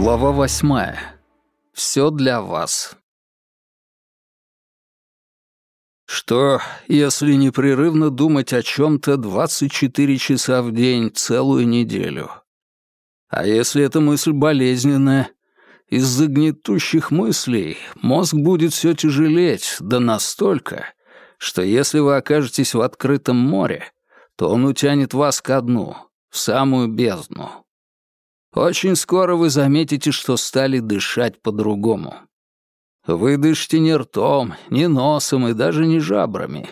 Глава восьмая. Все для вас. Что, если непрерывно думать о чем-то 24 часа в день целую неделю? А если эта мысль болезненная? Из-за гнетущих мыслей мозг будет все тяжелеть, да настолько, что если вы окажетесь в открытом море, то он утянет вас ко дну, в самую бездну. Очень скоро вы заметите, что стали дышать по-другому. Вы дышите не ртом, не носом и даже не жабрами.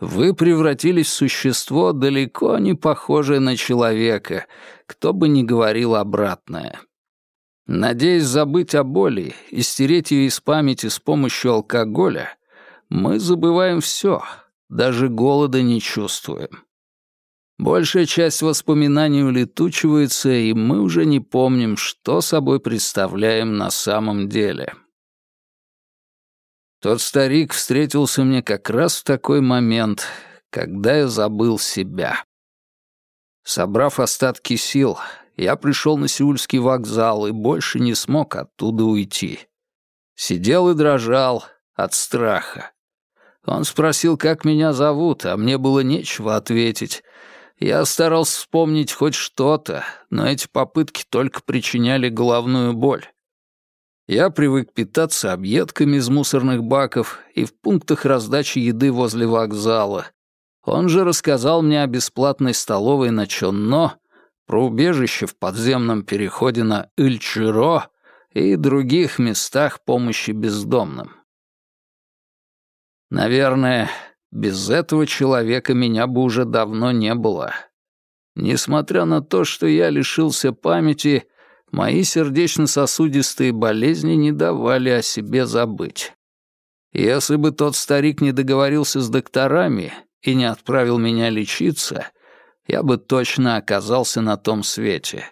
Вы превратились в существо, далеко не похожее на человека, кто бы ни говорил обратное. Надеясь забыть о боли и стереть ее из памяти с помощью алкоголя, мы забываем все, даже голода не чувствуем. Большая часть воспоминаний улетучивается, и мы уже не помним, что собой представляем на самом деле. Тот старик встретился мне как раз в такой момент, когда я забыл себя. Собрав остатки сил, я пришел на Сеульский вокзал и больше не смог оттуда уйти. Сидел и дрожал от страха. Он спросил, как меня зовут, а мне было нечего ответить, я старался вспомнить хоть что-то, но эти попытки только причиняли головную боль. Я привык питаться объедками из мусорных баков и в пунктах раздачи еды возле вокзала. Он же рассказал мне о бесплатной столовой на Чонно, про убежище в подземном переходе на Ильчиро и других местах помощи бездомным. Наверное, без этого человека меня бы уже давно не было. Несмотря на то, что я лишился памяти, мои сердечно-сосудистые болезни не давали о себе забыть. Если бы тот старик не договорился с докторами и не отправил меня лечиться, я бы точно оказался на том свете.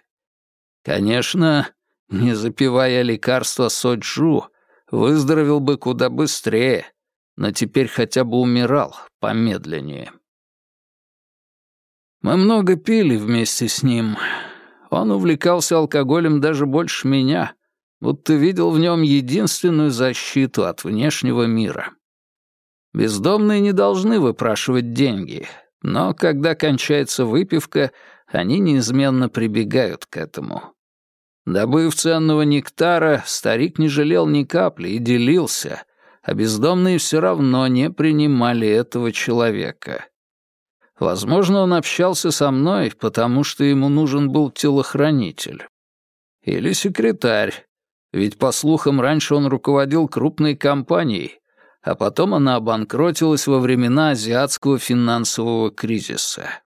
Конечно, не запивая лекарства соджу, выздоровел бы куда быстрее, но теперь хотя бы умирал помедленнее. Мы много пили вместе с ним. Он увлекался алкоголем даже больше меня, будто видел в нем единственную защиту от внешнего мира. Бездомные не должны выпрашивать деньги, но когда кончается выпивка, они неизменно прибегают к этому. Добыв ценного нектара, старик не жалел ни капли и делился — а бездомные все равно не принимали этого человека. Возможно, он общался со мной, потому что ему нужен был телохранитель. Или секретарь, ведь, по слухам, раньше он руководил крупной компанией, а потом она обанкротилась во времена азиатского финансового кризиса.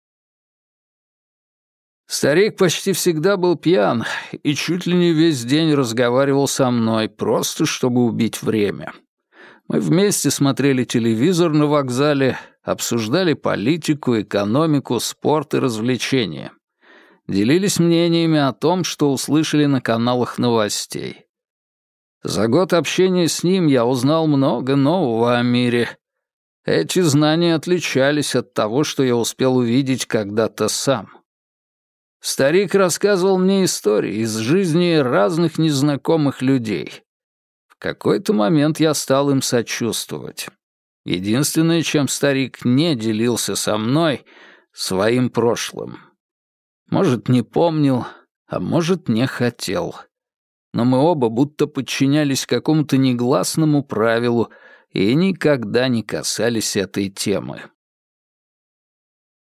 Старик почти всегда был пьян и чуть ли не весь день разговаривал со мной, просто чтобы убить время. Мы вместе смотрели телевизор на вокзале, обсуждали политику, экономику, спорт и развлечения. Делились мнениями о том, что услышали на каналах новостей. За год общения с ним я узнал много нового о мире. Эти знания отличались от того, что я успел увидеть когда-то сам. Старик рассказывал мне истории из жизни разных незнакомых людей — какой-то момент я стал им сочувствовать. Единственное, чем старик не делился со мной, своим прошлым. Может, не помнил, а может, не хотел. Но мы оба будто подчинялись какому-то негласному правилу и никогда не касались этой темы.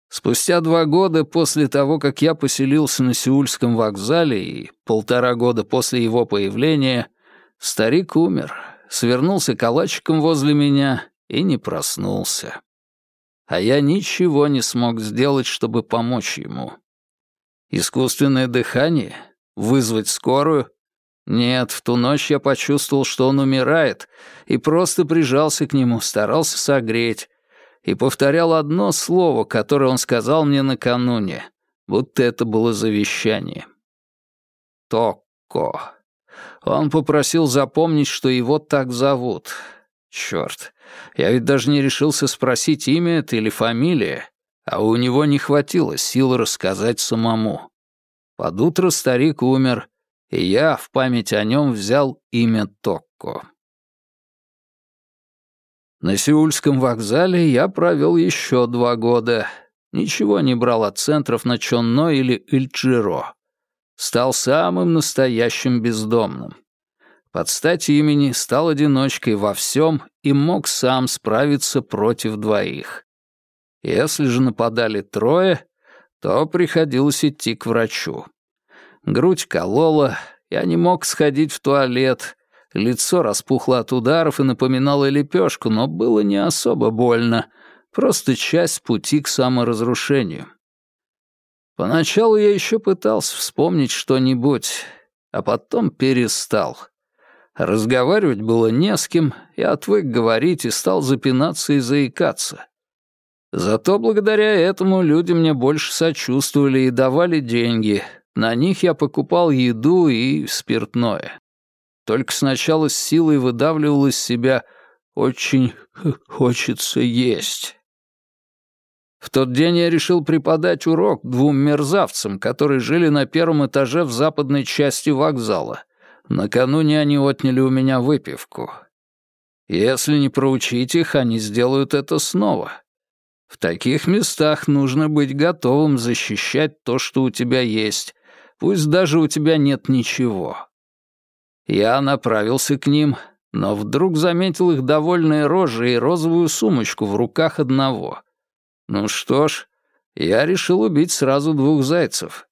Спустя два года после того, как я поселился на Сеульском вокзале и полтора года после его появления, Старик умер, свернулся калачиком возле меня и не проснулся. А я ничего не смог сделать, чтобы помочь ему. Искусственное дыхание? Вызвать скорую? Нет, в ту ночь я почувствовал, что он умирает, и просто прижался к нему, старался согреть, и повторял одно слово, которое он сказал мне накануне, будто это было завещание. Токко. Он попросил запомнить, что его так зовут. Черт, я ведь даже не решился спросить, имя это или фамилия, а у него не хватило сил рассказать самому. Под утро старик умер, и я в память о нем взял имя Токко. На Сеульском вокзале я провел еще два года. Ничего не брал от центров на Чонно или Ильчжиро. Стал самым настоящим бездомным. Под стать имени стал одиночкой во всем и мог сам справиться против двоих. Если же нападали трое, то приходилось идти к врачу. Грудь колола, я не мог сходить в туалет, лицо распухло от ударов и напоминало лепешку, но было не особо больно, просто часть пути к саморазрушению. Поначалу я еще пытался вспомнить что-нибудь, а потом перестал. Разговаривать было не с кем, я отвык говорить и стал запинаться и заикаться. Зато благодаря этому люди мне больше сочувствовали и давали деньги. На них я покупал еду и спиртное. Только сначала с силой выдавливал из себя «очень хочется есть». В тот день я решил преподать урок двум мерзавцам, которые жили на первом этаже в западной части вокзала. Накануне они отняли у меня выпивку. Если не проучить их, они сделают это снова. В таких местах нужно быть готовым защищать то, что у тебя есть, пусть даже у тебя нет ничего. Я направился к ним, но вдруг заметил их довольные рожи и розовую сумочку в руках одного. Ну что ж, я решил убить сразу двух зайцев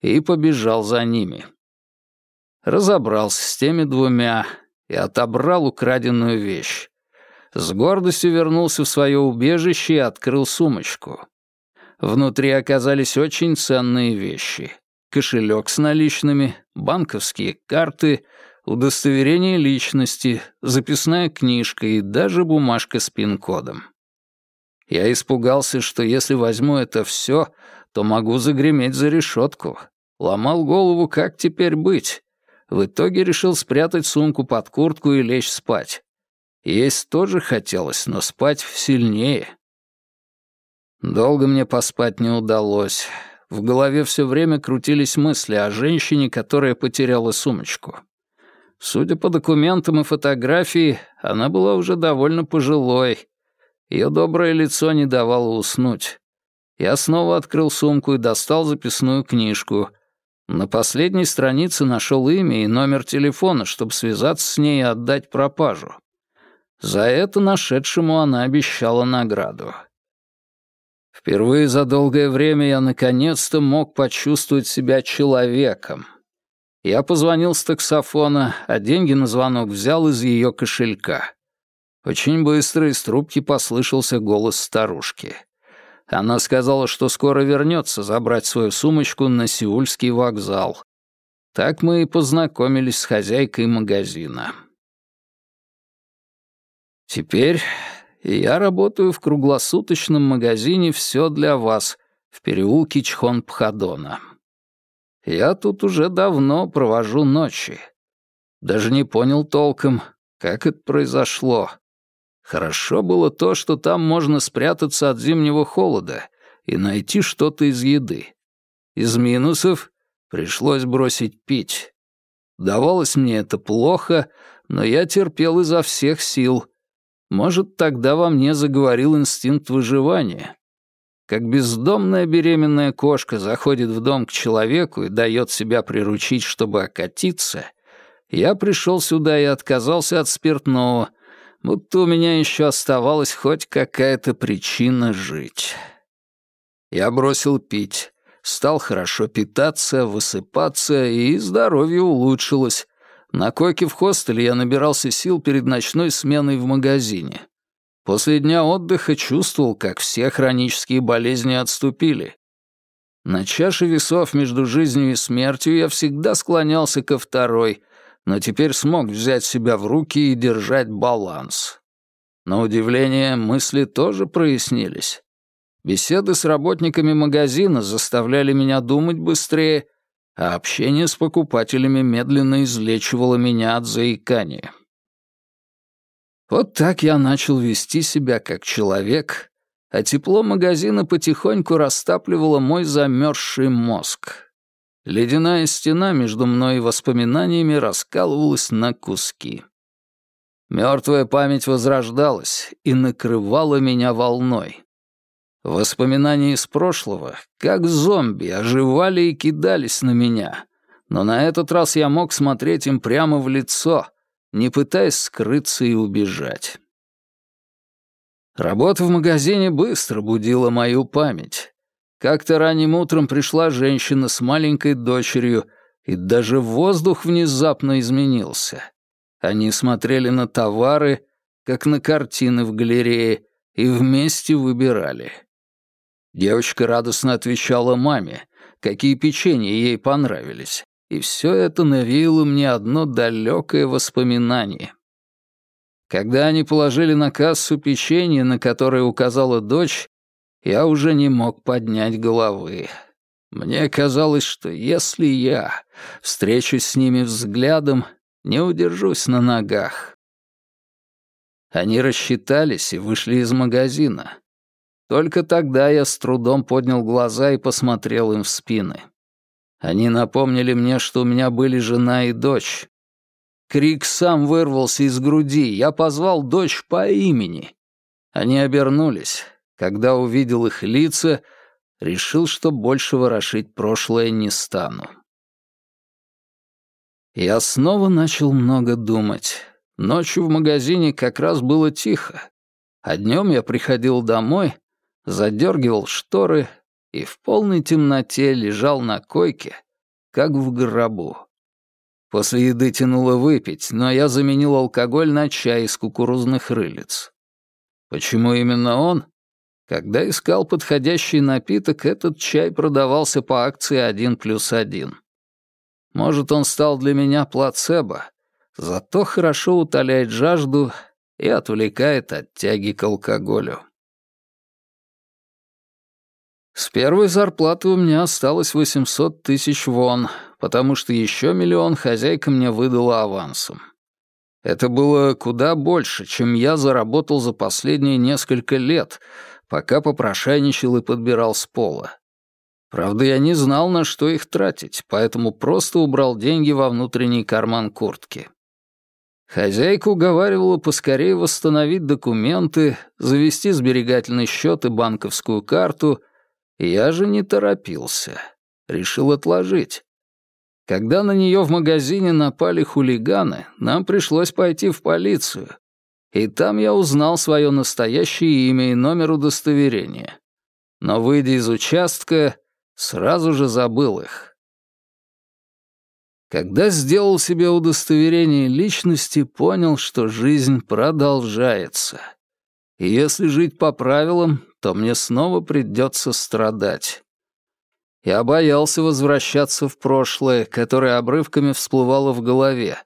и побежал за ними. Разобрался с теми двумя и отобрал украденную вещь. С гордостью вернулся в свое убежище и открыл сумочку. Внутри оказались очень ценные вещи. Кошелек с наличными, банковские карты, удостоверение личности, записная книжка и даже бумажка с пин-кодом. Я испугался, что если возьму это все, то могу загреметь за решетку. Ломал голову, как теперь быть. В итоге решил спрятать сумку под куртку и лечь спать. Есть тоже хотелось, но спать сильнее. Долго мне поспать не удалось. В голове все время крутились мысли о женщине, которая потеряла сумочку. Судя по документам и фотографии, она была уже довольно пожилой. Ее доброе лицо не давало уснуть. Я снова открыл сумку и достал записную книжку. На последней странице нашел имя и номер телефона, чтобы связаться с ней и отдать пропажу. За это нашедшему она обещала награду. Впервые за долгое время я наконец-то мог почувствовать себя человеком. Я позвонил с таксофона, а деньги на звонок взял из ее кошелька. Очень быстро из трубки послышался голос старушки. Она сказала, что скоро вернется забрать свою сумочку на Сеульский вокзал. Так мы и познакомились с хозяйкой магазина. Теперь я работаю в круглосуточном магазине «Все для вас» в переулке Чхон-Пхадона. Я тут уже давно провожу ночи. Даже не понял толком, как это произошло. Хорошо было то, что там можно спрятаться от зимнего холода и найти что-то из еды. Из минусов пришлось бросить пить. Давалось мне это плохо, но я терпел изо всех сил — может, тогда во мне заговорил инстинкт выживания. Как бездомная беременная кошка заходит в дом к человеку и дает себя приручить, чтобы окатиться, я пришел сюда и отказался от спиртного, будто у меня еще оставалась хоть какая-то причина жить. Я бросил пить, стал хорошо питаться, высыпаться, и здоровье улучшилось, на койке в хостеле я набирался сил перед ночной сменой в магазине. После дня отдыха чувствовал, как все хронические болезни отступили. На чаше весов между жизнью и смертью я всегда склонялся ко второй, но теперь смог взять себя в руки и держать баланс. На удивление, мысли тоже прояснились. Беседы с работниками магазина заставляли меня думать быстрее — а общение с покупателями медленно излечивало меня от заикания. Вот так я начал вести себя как человек, а тепло магазина потихоньку растапливало мой замерзший мозг. Ледяная стена между мной и воспоминаниями раскалывалась на куски. Мертвая память возрождалась и накрывала меня волной. Воспоминания из прошлого, как зомби, оживали и кидались на меня. Но на этот раз я мог смотреть им прямо в лицо, не пытаясь скрыться и убежать. Работа в магазине быстро будила мою память. Как-то ранним утром пришла женщина с маленькой дочерью, и даже воздух внезапно изменился. Они смотрели на товары, как на картины в галерее, и вместе выбирали. Девочка радостно отвечала маме, какие печенья ей понравились, и все это навеяло мне одно далекое воспоминание. Когда они положили на кассу печенье, на которое указала дочь, я уже не мог поднять головы. Мне казалось, что если я встречусь с ними взглядом, не удержусь на ногах. Они рассчитались и вышли из магазина. Только тогда я с трудом поднял глаза и посмотрел им в спины. Они напомнили мне, что у меня были жена и дочь, Крик сам вырвался из груди. Я позвал дочь по имени. Они обернулись. Когда увидел их лица, решил, что больше ворошить прошлое не стану. Я снова начал много думать. Ночью в магазине как раз было тихо. А днем я приходил домой, задергивал шторы и в полной темноте лежал на койке, как в гробу. После еды тянуло выпить, но я заменил алкоголь на чай из кукурузных рылиц. Почему именно он? Когда искал подходящий напиток, этот чай продавался по акции один плюс один. Может, он стал для меня плацебо, зато хорошо утоляет жажду и отвлекает от тяги к алкоголю. С первой зарплаты у меня осталось 800 тысяч вон, потому что еще миллион хозяйка мне выдала авансом. Это было куда больше, чем я заработал за последние несколько лет, пока попрошайничал и подбирал с пола. Правда, я не знал, на что их тратить, поэтому просто убрал деньги во внутренний карман куртки. Хозяйка уговаривала поскорее восстановить документы, завести сберегательный счет и банковскую карту, я же не торопился. Решил отложить. Когда на нее в магазине напали хулиганы, нам пришлось пойти в полицию. И там я узнал свое настоящее имя и номер удостоверения. Но, выйдя из участка, сразу же забыл их. Когда сделал себе удостоверение личности, понял, что жизнь продолжается. И если жить по правилам, то мне снова придется страдать. Я боялся возвращаться в прошлое, которое обрывками всплывало в голове.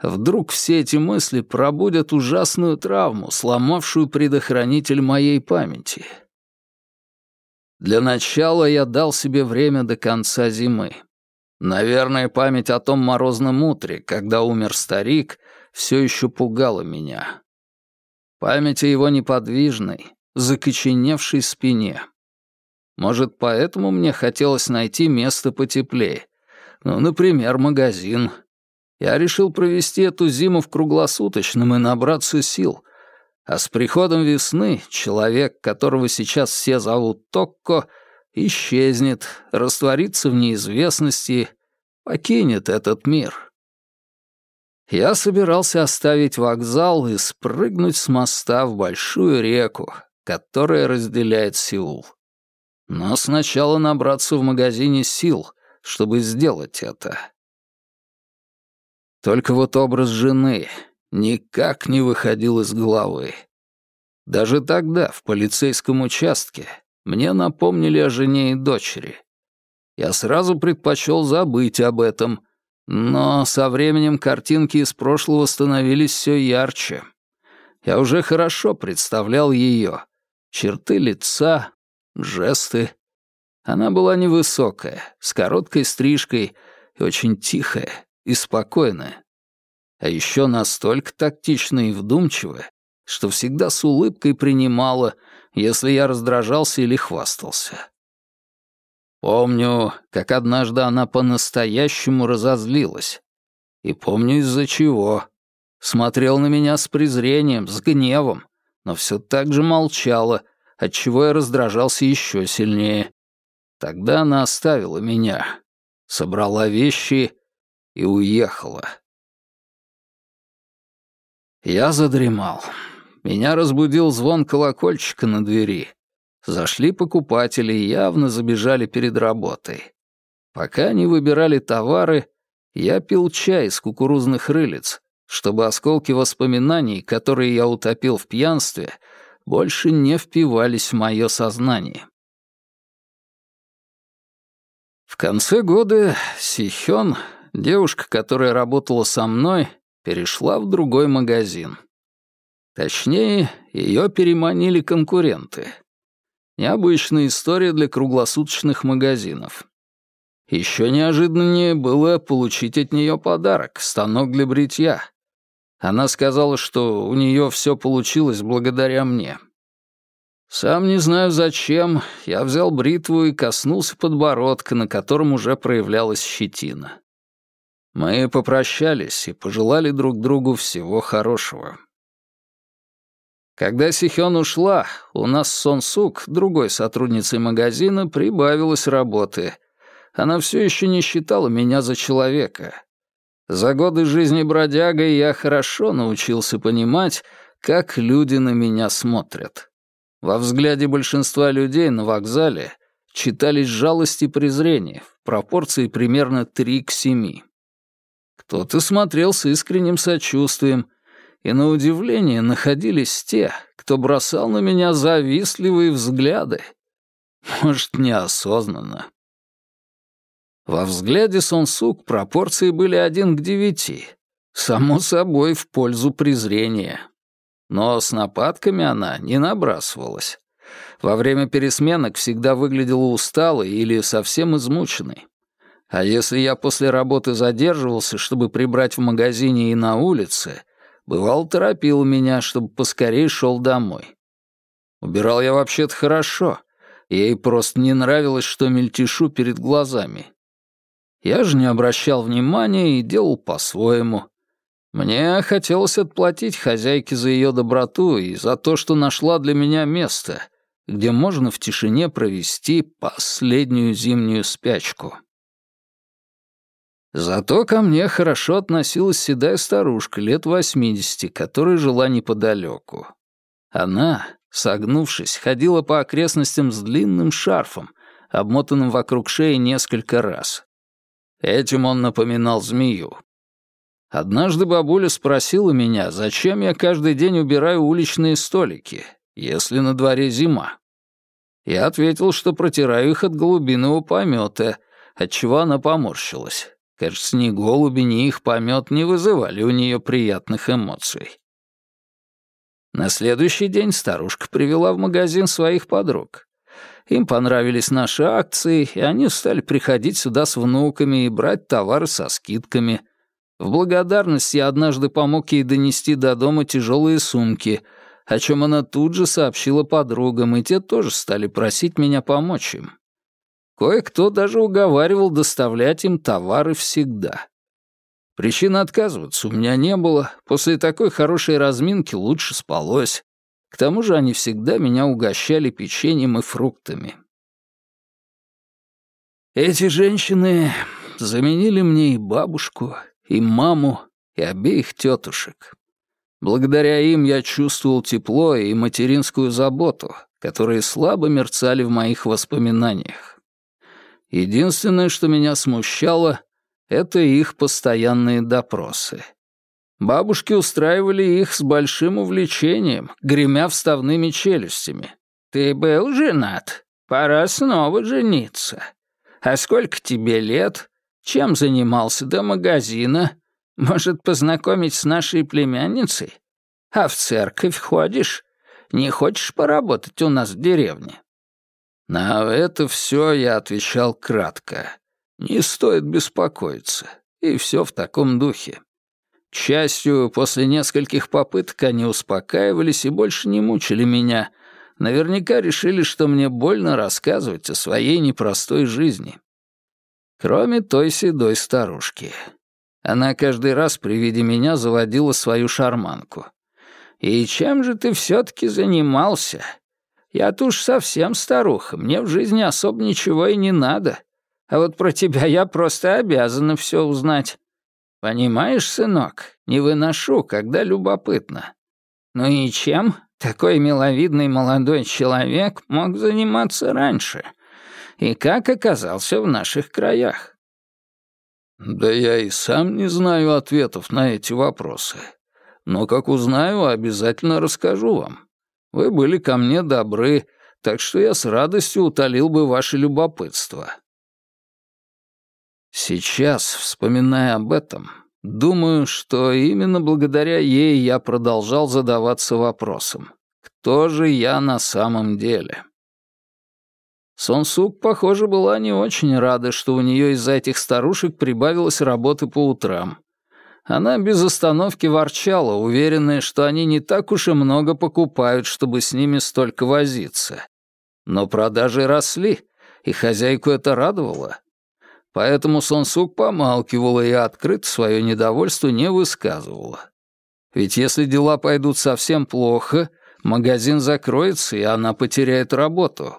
Вдруг все эти мысли пробудят ужасную травму, сломавшую предохранитель моей памяти. Для начала я дал себе время до конца зимы. Наверное, память о том морозном утре, когда умер старик, все еще пугала меня. Память о его неподвижной, закоченевшей спине. Может, поэтому мне хотелось найти место потеплее. Ну, например, магазин. Я решил провести эту зиму в круглосуточном и набраться сил. А с приходом весны человек, которого сейчас все зовут Токко, исчезнет, растворится в неизвестности, покинет этот мир. Я собирался оставить вокзал и спрыгнуть с моста в большую реку, которая разделяет Сеул. Но сначала набраться в магазине сил, чтобы сделать это. Только вот образ жены никак не выходил из головы. Даже тогда, в полицейском участке, мне напомнили о жене и дочери. Я сразу предпочел забыть об этом, но со временем картинки из прошлого становились все ярче. Я уже хорошо представлял ее. Черты лица, жесты. Она была невысокая, с короткой стрижкой и очень тихая и спокойная. А еще настолько тактичная и вдумчивая, что всегда с улыбкой принимала, если я раздражался или хвастался. Помню, как однажды она по-настоящему разозлилась. И помню из-за чего. Смотрел на меня с презрением, с гневом, но все так же молчала, отчего я раздражался еще сильнее. Тогда она оставила меня, собрала вещи и уехала. Я задремал. Меня разбудил звон колокольчика на двери. Зашли покупатели и явно забежали перед работой. Пока они выбирали товары, я пил чай из кукурузных рылиц, чтобы осколки воспоминаний, которые я утопил в пьянстве, больше не впивались в мое сознание. В конце года Сихён, девушка, которая работала со мной, перешла в другой магазин. Точнее, ее переманили конкуренты. Необычная история для круглосуточных магазинов. Еще неожиданнее было получить от нее подарок — станок для бритья. Она сказала, что у нее все получилось благодаря мне. Сам не знаю зачем, я взял бритву и коснулся подбородка, на котором уже проявлялась щетина. Мы попрощались и пожелали друг другу всего хорошего. Когда Сихён ушла, у нас Сон Сук, другой сотрудницей магазина, прибавилось работы. Она все еще не считала меня за человека. За годы жизни бродягой я хорошо научился понимать, как люди на меня смотрят. Во взгляде большинства людей на вокзале читались жалость и презрение в пропорции примерно 3 к 7. Кто-то смотрел с искренним сочувствием, и на удивление находились те, кто бросал на меня завистливые взгляды. Может, неосознанно. Во взгляде Сонсук пропорции были один к девяти. Само собой, в пользу презрения. Но с нападками она не набрасывалась. Во время пересменок всегда выглядела усталой или совсем измученной. А если я после работы задерживался, чтобы прибрать в магазине и на улице, Бывал, торопил меня, чтобы поскорее шел домой. Убирал я вообще-то хорошо. Ей просто не нравилось, что мельтешу перед глазами. Я же не обращал внимания и делал по-своему. Мне хотелось отплатить хозяйке за ее доброту и за то, что нашла для меня место, где можно в тишине провести последнюю зимнюю спячку. Зато ко мне хорошо относилась седая старушка лет восьмидесяти, которая жила неподалеку. Она, согнувшись, ходила по окрестностям с длинным шарфом, обмотанным вокруг шеи несколько раз. Этим он напоминал змею. Однажды бабуля спросила меня, зачем я каждый день убираю уличные столики, если на дворе зима. Я ответил, что протираю их от голубиного помета, отчего она поморщилась. Кажется, ни голуби, ни их помет не вызывали у нее приятных эмоций. На следующий день старушка привела в магазин своих подруг. Им понравились наши акции, и они стали приходить сюда с внуками и брать товары со скидками. В благодарность я однажды помог ей донести до дома тяжелые сумки, о чем она тут же сообщила подругам, и те тоже стали просить меня помочь им. Кое-кто даже уговаривал доставлять им товары всегда. Причин отказываться у меня не было, после такой хорошей разминки лучше спалось. К тому же они всегда меня угощали печеньем и фруктами. Эти женщины заменили мне и бабушку, и маму, и обеих тетушек. Благодаря им я чувствовал тепло и материнскую заботу, которые слабо мерцали в моих воспоминаниях. Единственное, что меня смущало, это их постоянные допросы. Бабушки устраивали их с большим увлечением, гремя вставными челюстями. «Ты был женат? Пора снова жениться. А сколько тебе лет? Чем занимался до магазина? Может, познакомить с нашей племянницей? А в церковь ходишь? Не хочешь поработать у нас в деревне?» На это все я отвечал кратко. Не стоит беспокоиться. И все в таком духе. К счастью, после нескольких попыток они успокаивались и больше не мучили меня, Наверняка решили, что мне больно рассказывать о своей непростой жизни. Кроме той седой старушки. Она каждый раз при виде меня заводила свою шарманку. «И чем же ты все-таки занимался? Я-то уж совсем старуха, мне в жизни особо ничего и не надо. А вот про тебя я просто обязана все узнать. Понимаешь, сынок, не выношу, когда любопытно. Ну и чем такой миловидный молодой человек мог заниматься раньше? И как оказался в наших краях? Да я и сам не знаю ответов на эти вопросы. Но как узнаю, обязательно расскажу вам. Вы были ко мне добры, так что я с радостью утолил бы ваше любопытство. Сейчас, вспоминая об этом, думаю, что именно благодаря ей я продолжал задаваться вопросом, кто же я на самом деле? Сонсук, похоже, была не очень рада, что у нее из-за этих старушек прибавилось работы по утрам. Она без остановки ворчала, уверенная, что они не так уж и много покупают, чтобы с ними столько возиться. Но продажи росли, и хозяйку это радовало. Поэтому Сонсук помалкивала и открыто свое недовольство не высказывала. Ведь если дела пойдут совсем плохо, магазин закроется, и она потеряет работу.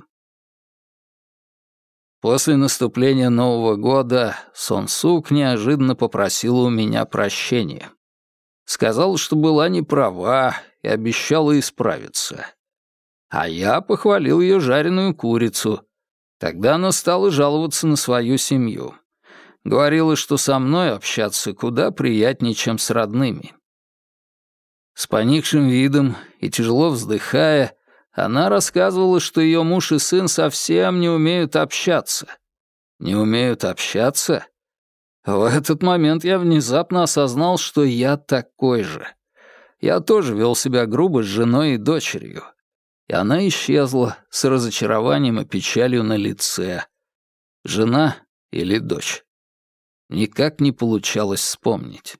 После наступления Нового года Сонсук неожиданно попросила у меня прощения. Сказала, что была не права и обещала исправиться. А я похвалил ее жареную курицу, Тогда она стала жаловаться на свою семью. Говорила, что со мной общаться куда приятнее, чем с родными. С поникшим видом и тяжело вздыхая, она рассказывала, что ее муж и сын совсем не умеют общаться. Не умеют общаться? В этот момент я внезапно осознал, что я такой же. Я тоже вел себя грубо с женой и дочерью и она исчезла с разочарованием и печалью на лице. Жена или дочь? Никак не получалось вспомнить.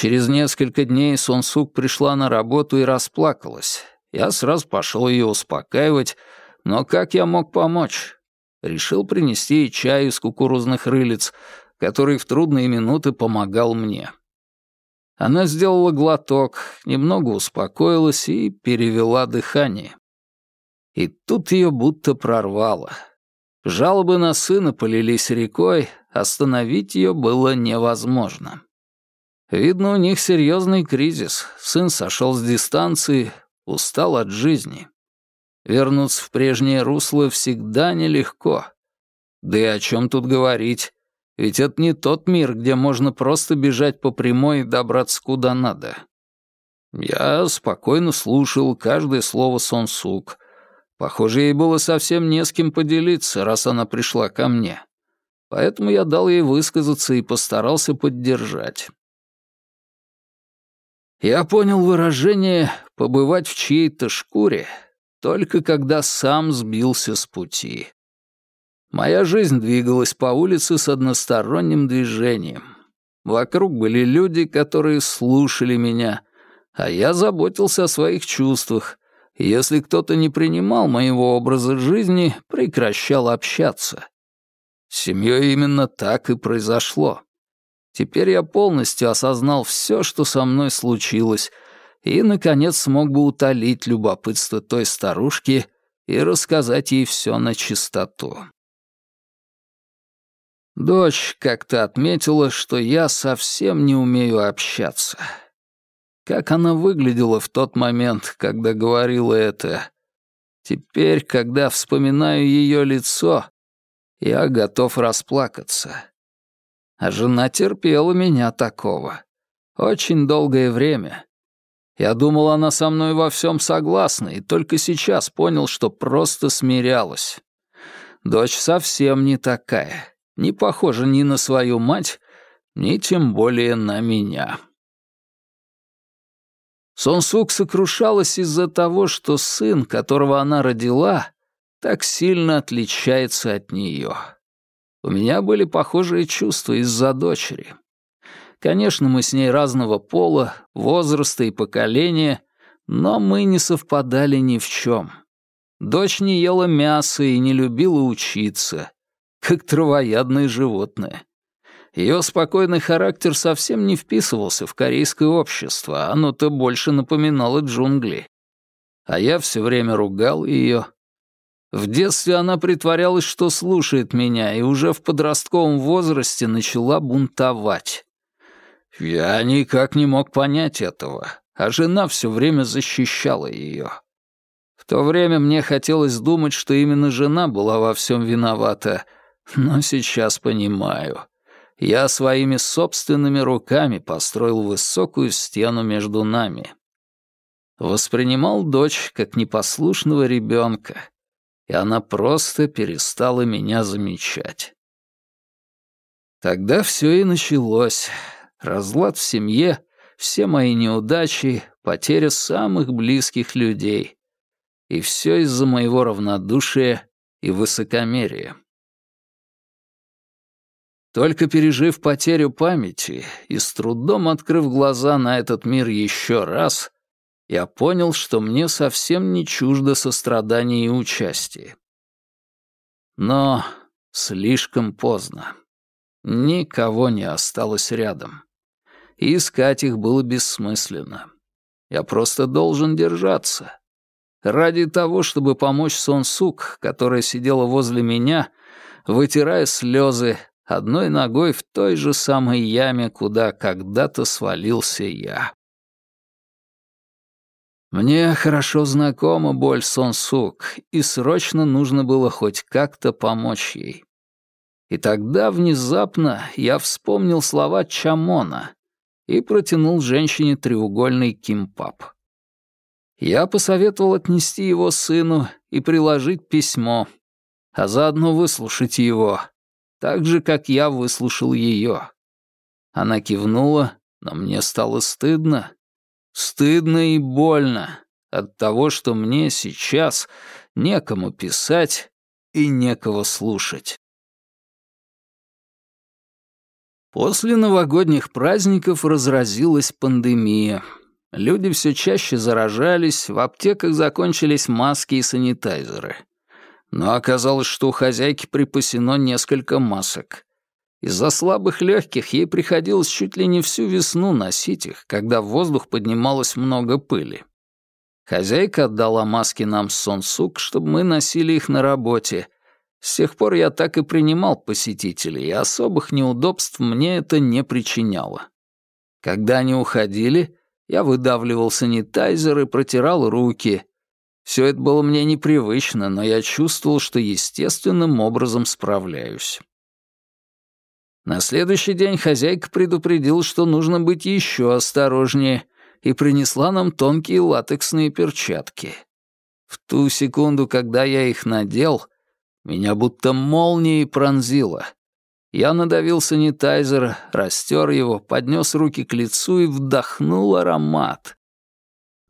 Через несколько дней Сонсук пришла на работу и расплакалась. Я сразу пошел ее успокаивать, но как я мог помочь? Решил принести ей чай из кукурузных рылиц, который в трудные минуты помогал мне. Она сделала глоток, немного успокоилась и перевела дыхание. И тут ее будто прорвало. Жалобы на сына полились рекой, остановить ее было невозможно. Видно, у них серьезный кризис. Сын сошел с дистанции, устал от жизни. Вернуться в прежнее русло всегда нелегко. Да и о чем тут говорить? Ведь это не тот мир, где можно просто бежать по прямой и добраться куда надо. Я спокойно слушал каждое слово Сонсук. Похоже, ей было совсем не с кем поделиться, раз она пришла ко мне. Поэтому я дал ей высказаться и постарался поддержать. Я понял выражение «побывать в чьей-то шкуре» только когда сам сбился с пути. Моя жизнь двигалась по улице с односторонним движением. Вокруг были люди, которые слушали меня, а я заботился о своих чувствах. если кто-то не принимал моего образа жизни, прекращал общаться. С семьей именно так и произошло. Теперь я полностью осознал все, что со мной случилось, и, наконец, смог бы утолить любопытство той старушки и рассказать ей все на чистоту. Дочь как-то отметила, что я совсем не умею общаться. Как она выглядела в тот момент, когда говорила это. Теперь, когда вспоминаю ее лицо, я готов расплакаться. А жена терпела меня такого. Очень долгое время. Я думал, она со мной во всем согласна, и только сейчас понял, что просто смирялась. Дочь совсем не такая не похожа ни на свою мать, ни тем более на меня. Сонсук сокрушалась из-за того, что сын, которого она родила, так сильно отличается от нее. У меня были похожие чувства из-за дочери. Конечно, мы с ней разного пола, возраста и поколения, Но мы не совпадали ни в чем. Дочь не ела мясо и не любила учиться, как травоядное животное. Ее спокойный характер совсем не вписывался в корейское общество, оно-то больше напоминало джунгли. А я все время ругал ее. В детстве она притворялась, что слушает меня, и уже в подростковом возрасте начала бунтовать. Я никак не мог понять этого, а жена все время защищала ее. В то время мне хотелось думать, что именно жена была во всем виновата, но сейчас понимаю. Я своими собственными руками построил высокую стену между нами. Воспринимал дочь как непослушного ребенка, и она просто перестала меня замечать. Тогда все и началось. Разлад в семье, все мои неудачи, потеря самых близких людей. И все из-за моего равнодушия и высокомерия. Только пережив потерю памяти и с трудом открыв глаза на этот мир еще раз, я понял, что мне совсем не чуждо сострадание и участие. Но слишком поздно. Никого не осталось рядом. И искать их было бессмысленно. Я просто должен держаться. Ради того, чтобы помочь Сон Сук, которая сидела возле меня, вытирая слезы, одной ногой в той же самой яме, куда когда-то свалился я. Мне хорошо знакома боль Сон Сук, и срочно нужно было хоть как-то помочь ей. И тогда внезапно я вспомнил слова Чамона и протянул женщине треугольный кимпап. Я посоветовал отнести его сыну и приложить письмо, а заодно выслушать его, так же, как я выслушал ее. Она кивнула, но мне стало стыдно, Стыдно и больно от того, что мне сейчас некому писать и некого слушать. После новогодних праздников разразилась пандемия. Люди все чаще заражались, в аптеках закончились маски и санитайзеры. Но оказалось, что у хозяйки припасено несколько масок. Из-за слабых легких ей приходилось чуть ли не всю весну носить их, когда в воздух поднималось много пыли. Хозяйка отдала маски нам с Сонсук, чтобы мы носили их на работе. С тех пор я так и принимал посетителей, и особых неудобств мне это не причиняло. Когда они уходили, я выдавливал санитайзер и протирал руки. Все это было мне непривычно, но я чувствовал, что естественным образом справляюсь. На следующий день хозяйка предупредила, что нужно быть еще осторожнее, и принесла нам тонкие латексные перчатки. В ту секунду, когда я их надел, меня будто молнией пронзило. Я надавил санитайзер, растер его, поднес руки к лицу и вдохнул аромат.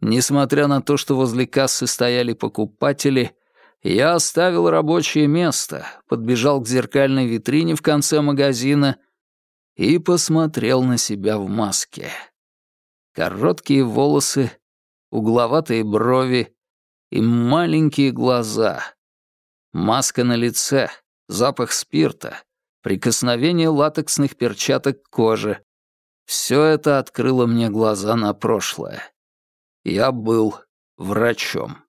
Несмотря на то, что возле кассы стояли покупатели, я оставил рабочее место, подбежал к зеркальной витрине в конце магазина и посмотрел на себя в маске. Короткие волосы, угловатые брови и маленькие глаза. Маска на лице, запах спирта, прикосновение латексных перчаток к коже. Все это открыло мне глаза на прошлое. Я был врачом.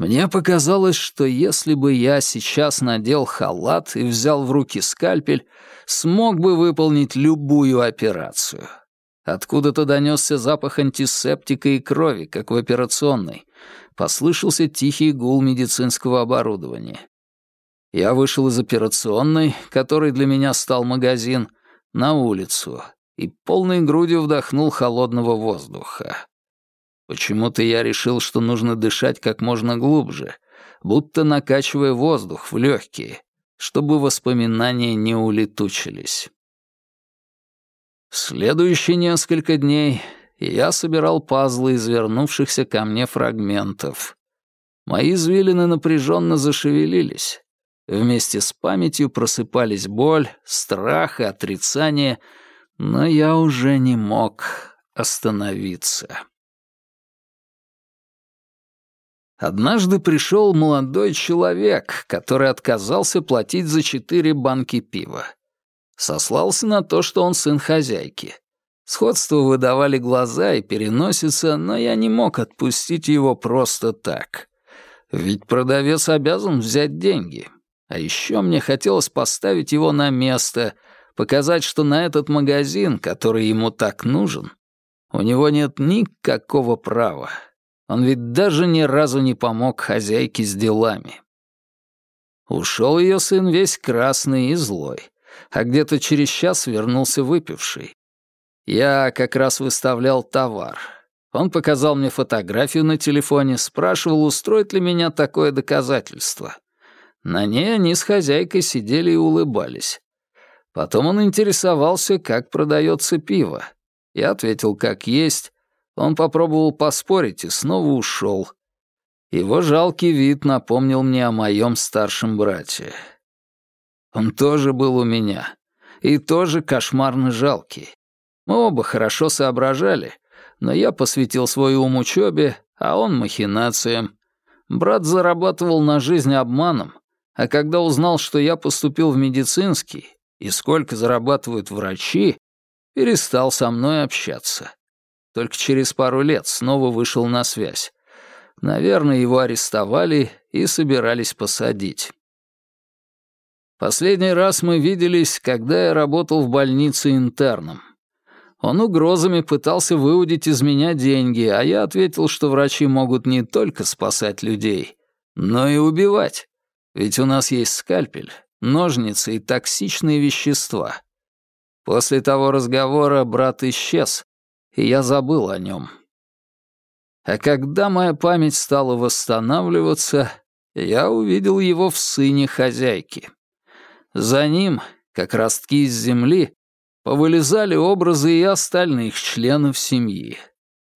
Мне показалось, что если бы я сейчас надел халат и взял в руки скальпель, смог бы выполнить любую операцию. Откуда-то донесся запах антисептика и крови, как в операционной. Послышался тихий гул медицинского оборудования. Я вышел из операционной, который для меня стал магазин, на улицу и полной грудью вдохнул холодного воздуха. Почему-то я решил, что нужно дышать как можно глубже, будто накачивая воздух в легкие, чтобы воспоминания не улетучились. Следующие несколько дней я собирал пазлы из вернувшихся ко мне фрагментов. Мои извилины напряженно зашевелились. Вместе с памятью просыпались боль, страх и отрицание, но я уже не мог остановиться. Однажды пришел молодой человек, который отказался платить за четыре банки пива. Сослался на то, что он сын хозяйки. Сходство выдавали глаза и переносица, но я не мог отпустить его просто так. Ведь продавец обязан взять деньги. А еще мне хотелось поставить его на место, показать, что на этот магазин, который ему так нужен, у него нет никакого права. Он ведь даже ни разу не помог хозяйке с делами. Ушел ее сын весь красный и злой, а где-то через час вернулся выпивший. Я как раз выставлял товар. Он показал мне фотографию на телефоне, спрашивал, устроит ли меня такое доказательство. На ней они с хозяйкой сидели и улыбались. Потом он интересовался, как продается пиво. Я ответил, как есть, он попробовал поспорить и снова ушел. Его жалкий вид напомнил мне о моем старшем брате. Он тоже был у меня. И тоже кошмарно жалкий. Мы оба хорошо соображали, но я посвятил свой ум учебе, а он махинациям. Брат зарабатывал на жизнь обманом, а когда узнал, что я поступил в медицинский и сколько зарабатывают врачи, перестал со мной общаться. Только через пару лет снова вышел на связь. Наверное, его арестовали и собирались посадить. Последний раз мы виделись, когда я работал в больнице интерном. Он угрозами пытался выудить из меня деньги, а я ответил, что врачи могут не только спасать людей, но и убивать. Ведь у нас есть скальпель, ножницы и токсичные вещества. После того разговора брат исчез, и я забыл о нем. А когда моя память стала восстанавливаться, я увидел его в сыне хозяйки. За ним, как ростки из земли, повылезали образы и остальных членов семьи.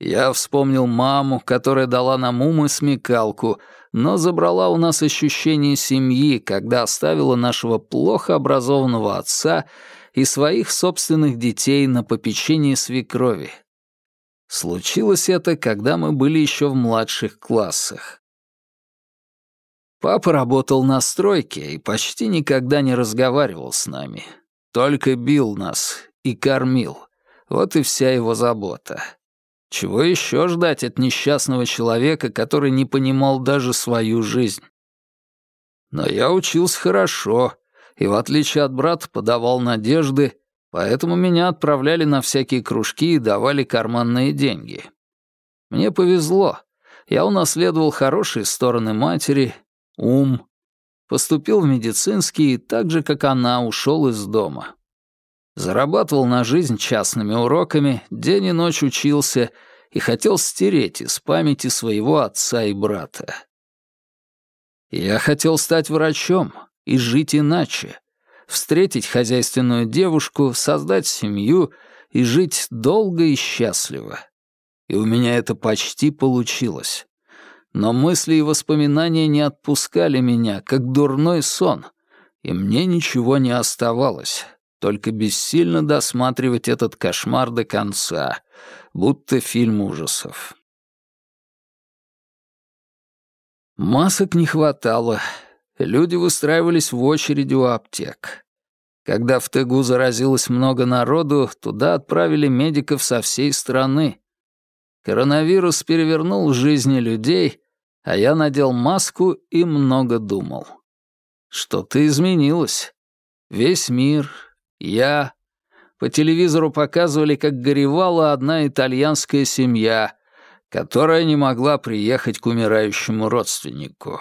Я вспомнил маму, которая дала нам ум и смекалку, но забрала у нас ощущение семьи, когда оставила нашего плохо образованного отца и своих собственных детей на попечении свекрови. Случилось это, когда мы были еще в младших классах. Папа работал на стройке и почти никогда не разговаривал с нами. Только бил нас и кормил. Вот и вся его забота. Чего еще ждать от несчастного человека, который не понимал даже свою жизнь? Но я учился хорошо, и, в отличие от брата, подавал надежды Поэтому меня отправляли на всякие кружки и давали карманные деньги. Мне повезло. Я унаследовал хорошие стороны матери, ум. Поступил в медицинский и так же, как она, ушел из дома. Зарабатывал на жизнь частными уроками, день и ночь учился и хотел стереть из памяти своего отца и брата. Я хотел стать врачом и жить иначе, встретить хозяйственную девушку, создать семью и жить долго и счастливо. И у меня это почти получилось. Но мысли и воспоминания не отпускали меня, как дурной сон, и мне ничего не оставалось, только бессильно досматривать этот кошмар до конца, будто фильм ужасов. Масок не хватало, люди выстраивались в очереди у аптек. Когда в Тегу заразилось много народу, туда отправили медиков со всей страны. Коронавирус перевернул жизни людей, а я надел маску и много думал. Что-то изменилось. Весь мир, я. По телевизору показывали, как горевала одна итальянская семья, которая не могла приехать к умирающему родственнику.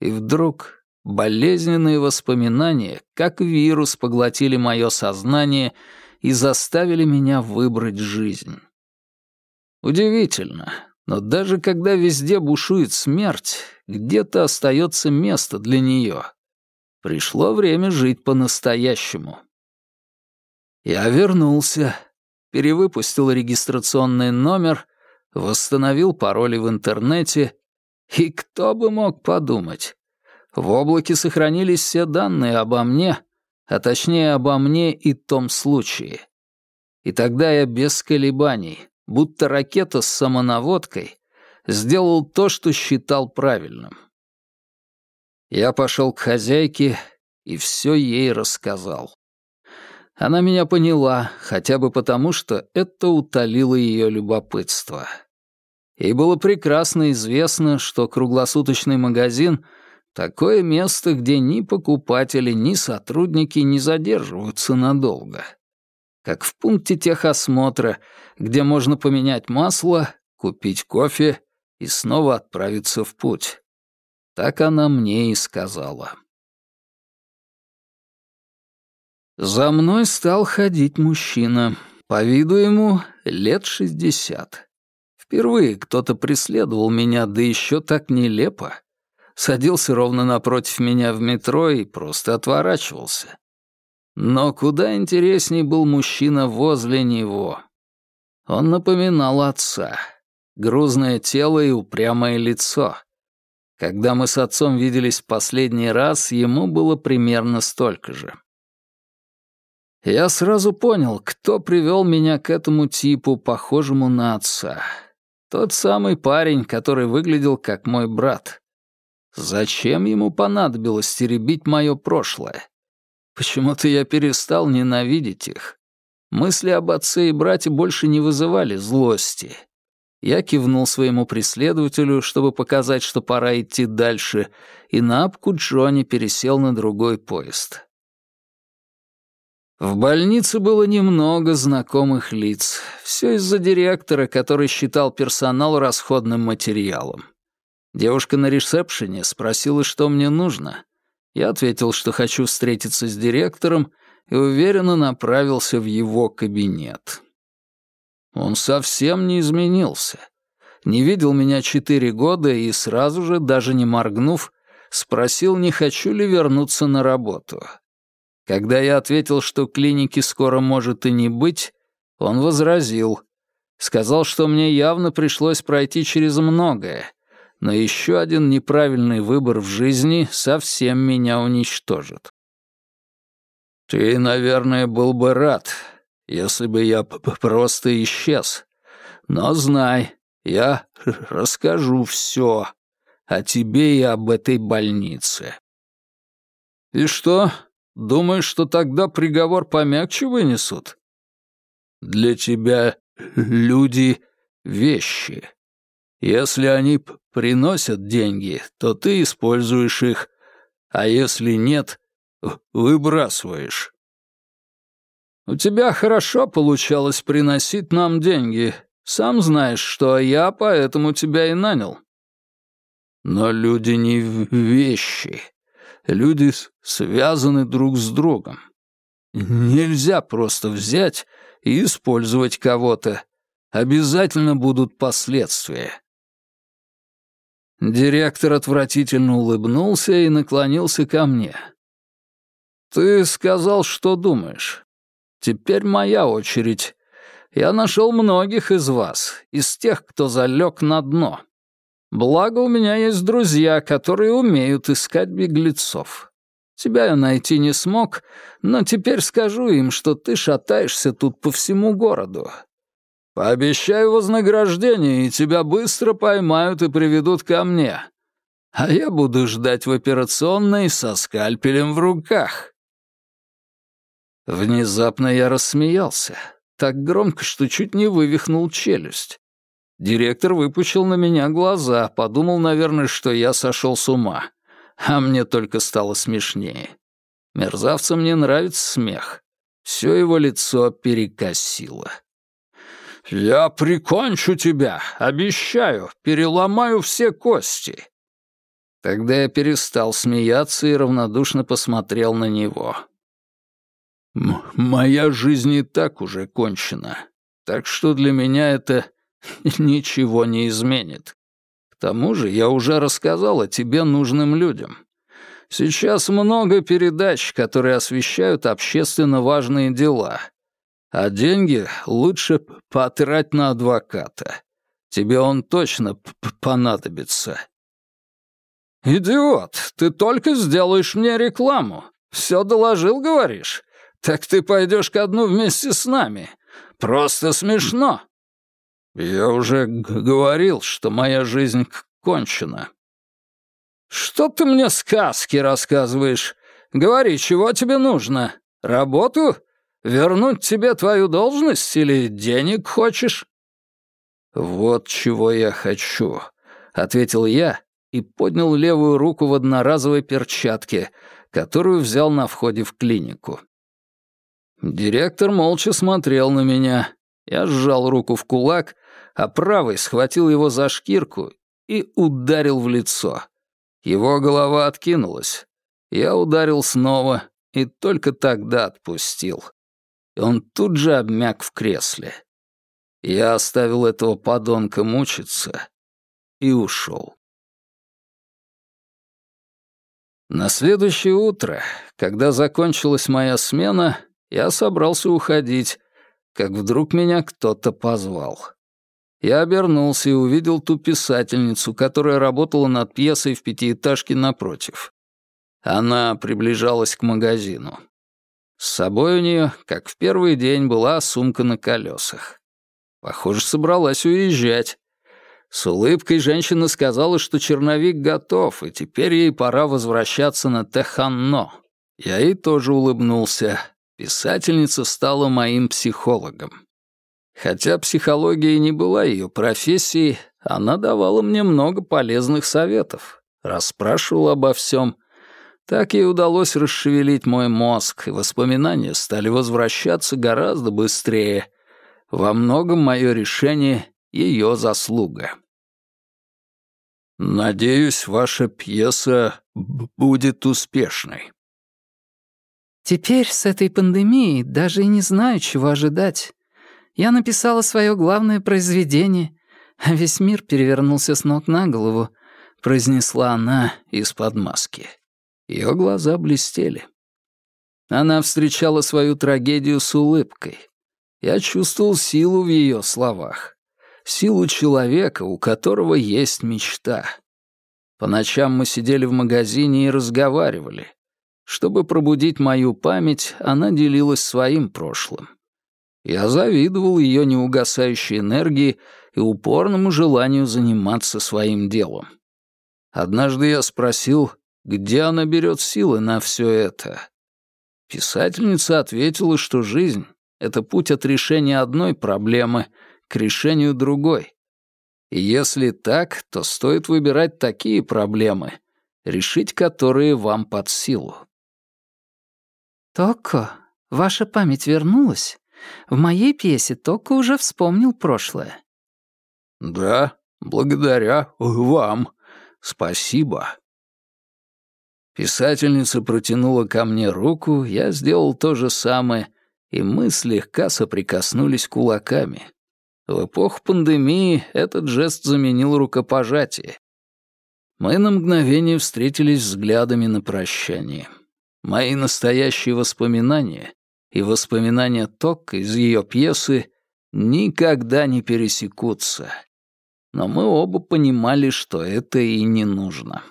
И вдруг болезненные воспоминания, как вирус, поглотили мое сознание и заставили меня выбрать жизнь. Удивительно, но даже когда везде бушует смерть, где-то остается место для нее. Пришло время жить по-настоящему. Я вернулся, перевыпустил регистрационный номер, восстановил пароли в интернете и кто бы мог подумать? В облаке сохранились все данные обо мне, а точнее обо мне и том случае. И тогда я без колебаний, будто ракета с самонаводкой, сделал то, что считал правильным. Я пошел к хозяйке и все ей рассказал. Она меня поняла, хотя бы потому, что это утолило ее любопытство. Ей было прекрасно известно, что круглосуточный магазин — такое место, где ни покупатели, ни сотрудники не задерживаются надолго. Как в пункте техосмотра, где можно поменять масло, купить кофе и снова отправиться в путь. Так она мне и сказала. За мной стал ходить мужчина. По виду ему лет шестьдесят. Впервые кто-то преследовал меня, да еще так нелепо. Садился ровно напротив меня в метро и просто отворачивался. Но куда интересней был мужчина возле него. Он напоминал отца. Грузное тело и упрямое лицо. Когда мы с отцом виделись в последний раз, ему было примерно столько же. Я сразу понял, кто привел меня к этому типу, похожему на отца. Тот самый парень, который выглядел как мой брат. Зачем ему понадобилось теребить мое прошлое? Почему-то я перестал ненавидеть их. Мысли об отце и брате больше не вызывали злости. Я кивнул своему преследователю, чтобы показать, что пора идти дальше, и на апку Джонни пересел на другой поезд. В больнице было немного знакомых лиц. Все из-за директора, который считал персонал расходным материалом. Девушка на ресепшене спросила, что мне нужно. Я ответил, что хочу встретиться с директором, и уверенно направился в его кабинет. Он совсем не изменился. Не видел меня четыре года и сразу же, даже не моргнув, спросил, не хочу ли вернуться на работу. Когда я ответил, что клиники скоро может и не быть, он возразил. Сказал, что мне явно пришлось пройти через многое, но еще один неправильный выбор в жизни совсем меня уничтожит. «Ты, наверное, был бы рад, если бы я просто исчез. Но знай, я расскажу все о тебе и об этой больнице». «И что, думаешь, что тогда приговор помягче вынесут?» «Для тебя люди — вещи. Если они приносят деньги, то ты используешь их, а если нет, выбрасываешь. У тебя хорошо получалось приносить нам деньги. Сам знаешь, что я поэтому тебя и нанял. Но люди не вещи. Люди связаны друг с другом. Нельзя просто взять и использовать кого-то. Обязательно будут последствия. Директор отвратительно улыбнулся и наклонился ко мне. «Ты сказал, что думаешь. Теперь моя очередь. Я нашел многих из вас, из тех, кто залег на дно. Благо, у меня есть друзья, которые умеют искать беглецов. Тебя я найти не смог, но теперь скажу им, что ты шатаешься тут по всему городу. Пообещаю вознаграждение, и тебя быстро поймают и приведут ко мне. А я буду ждать в операционной со скальпелем в руках». Внезапно я рассмеялся. Так громко, что чуть не вывихнул челюсть. Директор выпучил на меня глаза, подумал, наверное, что я сошел с ума. А мне только стало смешнее. Мерзавцам не нравится смех. Все его лицо перекосило. «Я прикончу тебя, обещаю, переломаю все кости». Тогда я перестал смеяться и равнодушно посмотрел на него. Моя жизнь и так уже кончена, так что для меня это ничего не изменит. К тому же я уже рассказал о тебе нужным людям. Сейчас много передач, которые освещают общественно важные дела. А деньги лучше потрать на адвоката. Тебе он точно понадобится. «Идиот, ты только сделаешь мне рекламу. Все доложил, говоришь? «Так ты пойдешь ко дну вместе с нами. Просто смешно». «Я уже говорил, что моя жизнь кончена». «Что ты мне сказки рассказываешь? Говори, чего тебе нужно? Работу? Вернуть тебе твою должность или денег хочешь?» «Вот чего я хочу», — ответил я и поднял левую руку в одноразовой перчатке, которую взял на входе в клинику. Директор молча смотрел на меня. Я сжал руку в кулак, а правый схватил его за шкирку и ударил в лицо. Его голова откинулась. Я ударил снова и только тогда отпустил. И он тут же обмяк в кресле. Я оставил этого подонка мучиться и ушел. На следующее утро, когда закончилась моя смена, я собрался уходить, как вдруг меня кто-то позвал. Я обернулся и увидел ту писательницу, которая работала над пьесой в пятиэтажке напротив. Она приближалась к магазину. С собой у нее, как в первый день, была сумка на колесах. Похоже, собралась уезжать. С улыбкой женщина сказала, что черновик готов, и теперь ей пора возвращаться на Теханно. Я ей тоже улыбнулся. Писательница стала моим психологом. Хотя психология не была ее профессией, она давала мне много полезных советов, расспрашивала обо всем. Так ей удалось расшевелить мой мозг, и воспоминания стали возвращаться гораздо быстрее, во многом мое решение — ее заслуга. Надеюсь, ваша пьеса будет успешной. Теперь с этой пандемией даже и не знаю, чего ожидать. Я написала свое главное произведение, а весь мир перевернулся с ног на голову, произнесла она из-под маски. Ее глаза блестели. Она встречала свою трагедию с улыбкой. Я чувствовал силу в ее словах. Силу человека, у которого есть мечта. По ночам мы сидели в магазине и разговаривали. Чтобы пробудить мою память, она делилась своим прошлым. Я завидовал ее неугасающей энергии и упорному желанию заниматься своим делом. Однажды я спросил, где она берет силы на все это. Писательница ответила, что жизнь это путь от решения одной проблемы к решению другой. И если так, то стоит выбирать такие проблемы, решить которые вам под силу. «Токо, ваша память вернулась? В моей пьесе Токо уже вспомнил прошлое». «Да, благодаря вам. Спасибо». Писательница протянула ко мне руку, я сделал то же самое и мы слегка соприкоснулись кулаками. В эпоху пандемии этот жест заменил рукопожатие. Мы на мгновение встретились взглядами на прощание. Мои настоящие воспоминания и воспоминания Ток из ее пьесы никогда не пересекутся. Но мы оба понимали, что это и не нужно.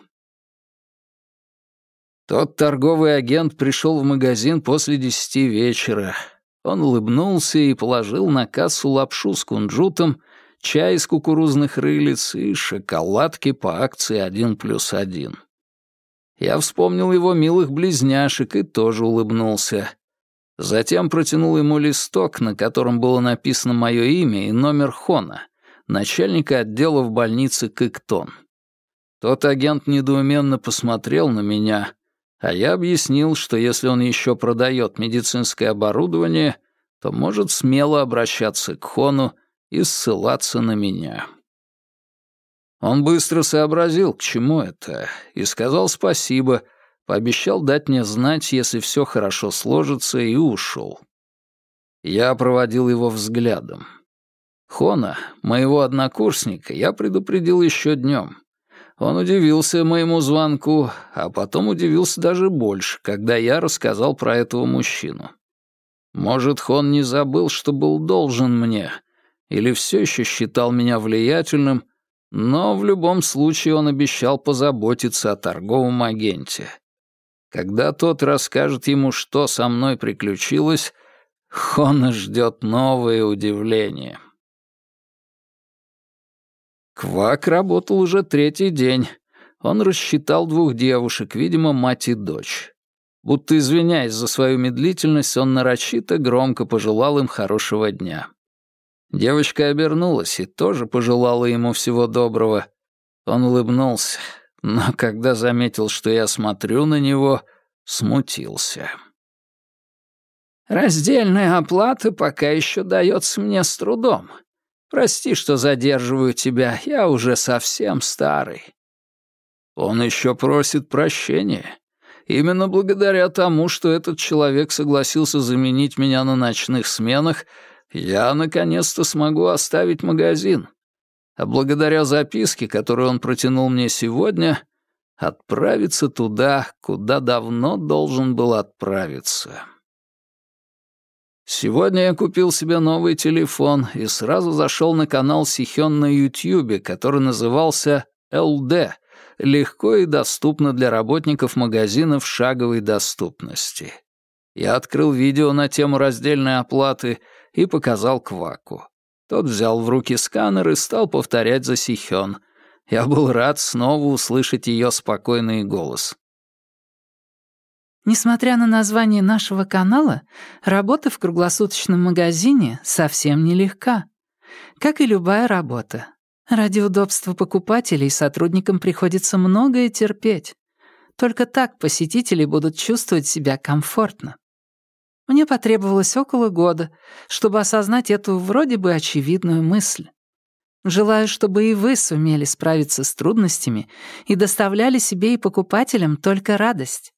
Тот торговый агент пришел в магазин после десяти вечера, он улыбнулся и положил на кассу лапшу с кунжутом, чай из кукурузных рылиц и шоколадки по акции один плюс один. Я вспомнил его милых близняшек и тоже улыбнулся. Затем протянул ему листок, на котором было написано мое имя и номер Хона, начальника отдела в больнице Кыктон. Тот агент недоуменно посмотрел на меня, а я объяснил, что если он еще продает медицинское оборудование, то может смело обращаться к Хону и ссылаться на меня. Он быстро сообразил, к чему это, и сказал спасибо, пообещал дать мне знать, если все хорошо сложится, и ушел. Я проводил его взглядом. Хона, моего однокурсника, я предупредил еще днем. Он удивился моему звонку, а потом удивился даже больше, когда я рассказал про этого мужчину. Может, Хон не забыл, что был должен мне, или все еще считал меня влиятельным, но в любом случае он обещал позаботиться о торговом агенте. Когда тот расскажет ему, что со мной приключилось, Хона ждет новое удивление. Квак работал уже третий день. Он рассчитал двух девушек, видимо, мать и дочь. Будто извиняясь за свою медлительность, он нарочито громко пожелал им хорошего дня. Девочка обернулась и тоже пожелала ему всего доброго. Он улыбнулся, но когда заметил, что я смотрю на него, смутился. «Раздельная оплата пока еще дается мне с трудом. Прости, что задерживаю тебя, я уже совсем старый». Он еще просит прощения. Именно благодаря тому, что этот человек согласился заменить меня на ночных сменах, я наконец-то смогу оставить магазин. А благодаря записке, которую он протянул мне сегодня, отправиться туда, куда давно должен был отправиться. Сегодня я купил себе новый телефон и сразу зашел на канал Сихён на Ютьюбе, который назывался «ЛД», легко и доступно для работников магазинов шаговой доступности. Я открыл видео на тему раздельной оплаты и показал Кваку. Тот взял в руки сканер и стал повторять за Сихён. Я был рад снова услышать ее спокойный голос. Несмотря на название нашего канала, работа в круглосуточном магазине совсем нелегка. Как и любая работа. Ради удобства покупателей сотрудникам приходится многое терпеть. Только так посетители будут чувствовать себя комфортно. Мне потребовалось около года, чтобы осознать эту вроде бы очевидную мысль. Желаю, чтобы и вы сумели справиться с трудностями и доставляли себе и покупателям только радость.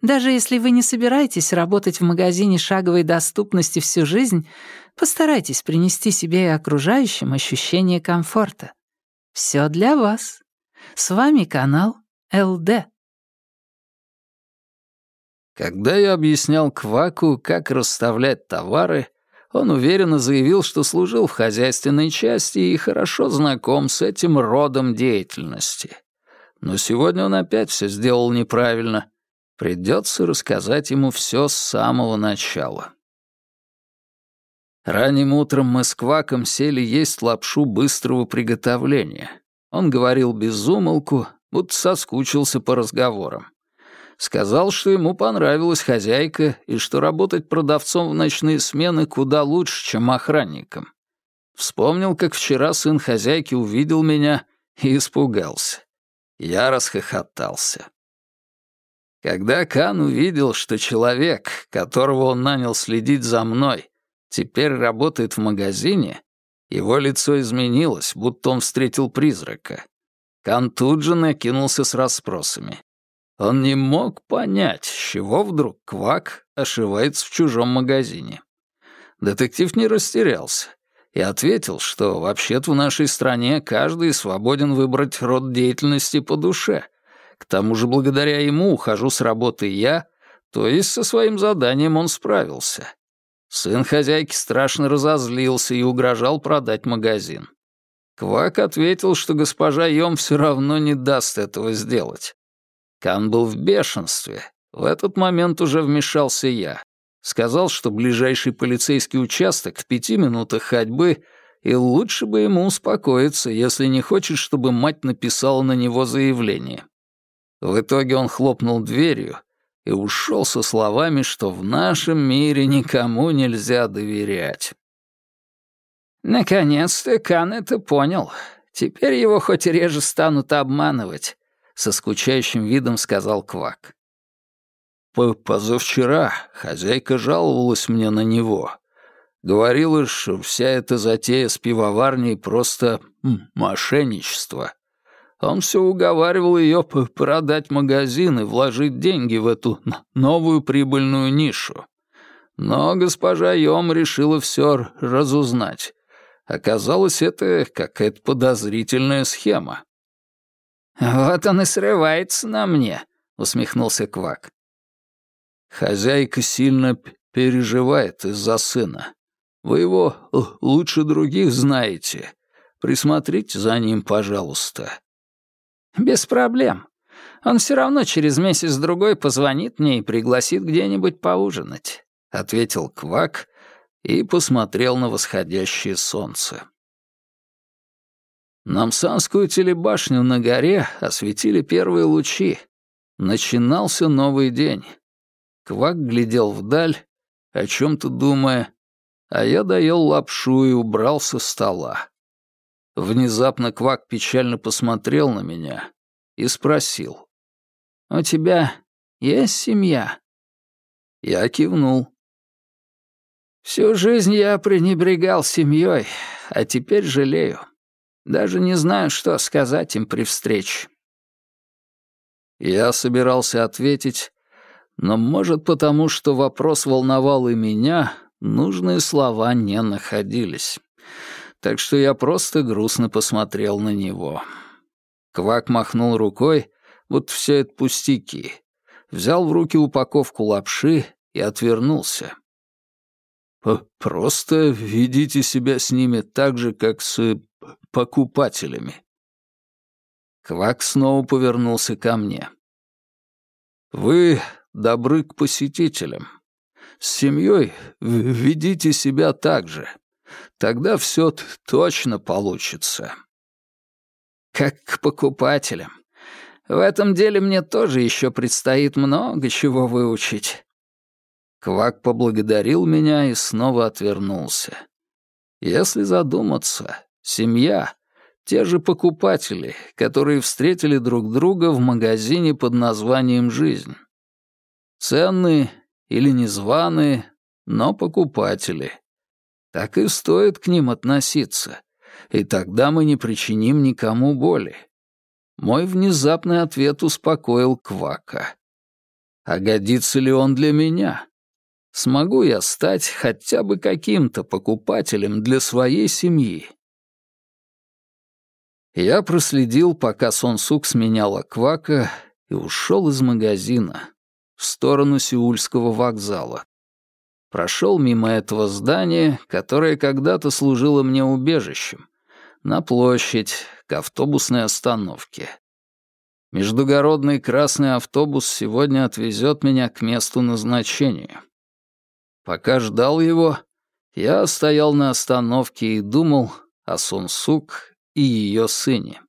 Даже если вы не собираетесь работать в магазине шаговой доступности всю жизнь, постарайтесь принести себе и окружающим ощущение комфорта. Все для вас. С вами канал ЛД. Когда я объяснял Кваку, как расставлять товары, он уверенно заявил, что служил в хозяйственной части и хорошо знаком с этим родом деятельности. Но сегодня он опять все сделал неправильно. Придется рассказать ему все с самого начала. Ранним утром мы с Кваком сели есть лапшу быстрого приготовления. Он говорил без умолку, будто соскучился по разговорам. Сказал, что ему понравилась хозяйка и что работать продавцом в ночные смены куда лучше, чем охранником. Вспомнил, как вчера сын хозяйки увидел меня и испугался. Я расхохотался. Когда Кан увидел, что человек, которого он нанял следить за мной, теперь работает в магазине, его лицо изменилось, будто он встретил призрака. Кан тут же накинулся с расспросами. Он не мог понять, с чего вдруг Квак ошивается в чужом магазине. Детектив не растерялся и ответил, что вообще-то в нашей стране каждый свободен выбрать род деятельности по душе. К тому же благодаря ему ухожу с работы я, то есть со своим заданием он справился. Сын хозяйки страшно разозлился и угрожал продать магазин. Квак ответил, что госпожа Йом все равно не даст этого сделать. Кан был в бешенстве. В этот момент уже вмешался я. Сказал, что ближайший полицейский участок в пяти минутах ходьбы, и лучше бы ему успокоиться, если не хочет, чтобы мать написала на него заявление. В итоге он хлопнул дверью и ушел со словами, что в нашем мире никому нельзя доверять. Наконец-то Кан это понял. Теперь его хоть реже станут обманывать со скучающим видом сказал Квак. «Позавчера хозяйка жаловалась мне на него. Говорила, что вся эта затея с пивоварней просто мошенничество. Он все уговаривал ее продать магазин и вложить деньги в эту новую прибыльную нишу. Но госпожа Йом решила все разузнать. Оказалось, это какая-то подозрительная схема. «Вот он и срывается на мне», — усмехнулся Квак. «Хозяйка сильно переживает из-за сына. Вы его лучше других знаете. Присмотрите за ним, пожалуйста». «Без проблем. Он все равно через месяц-другой позвонит мне и пригласит где-нибудь поужинать», — ответил Квак и посмотрел на восходящее солнце. Намсанскую телебашню на горе осветили первые лучи. Начинался новый день. Квак глядел вдаль, о чем-то думая, а я доел лапшу и убрал со стола. Внезапно Квак печально посмотрел на меня и спросил. «У тебя есть семья?» Я кивнул. «Всю жизнь я пренебрегал семьей, а теперь жалею. Даже не знаю, что сказать им при встрече». Я собирался ответить, но, может, потому что вопрос волновал и меня, нужные слова не находились. Так что я просто грустно посмотрел на него. Квак махнул рукой, вот все это пустяки. Взял в руки упаковку лапши и отвернулся. «Просто ведите себя с ними так же, как с покупателями». Квак снова повернулся ко мне. «Вы добры к посетителям. С семьей ведите себя так же. Тогда все точно получится». «Как к покупателям. В этом деле мне тоже еще предстоит много чего выучить». Квак поблагодарил меня и снова отвернулся. Если задуматься, семья — те же покупатели, которые встретили друг друга в магазине под названием «Жизнь». Ценные или незваные, но покупатели. Так и стоит к ним относиться, и тогда мы не причиним никому боли. Мой внезапный ответ успокоил Квака. А годится ли он для меня? Смогу я стать хотя бы каким-то покупателем для своей семьи? Я проследил, пока Сонсук сменяла Квака и ушел из магазина в сторону Сеульского вокзала. Прошел мимо этого здания, которое когда-то служило мне убежищем, на площадь, к автобусной остановке. Междугородный красный автобус сегодня отвезет меня к месту назначения. Пока ждал его, я стоял на остановке и думал о Сунсук и ее сыне.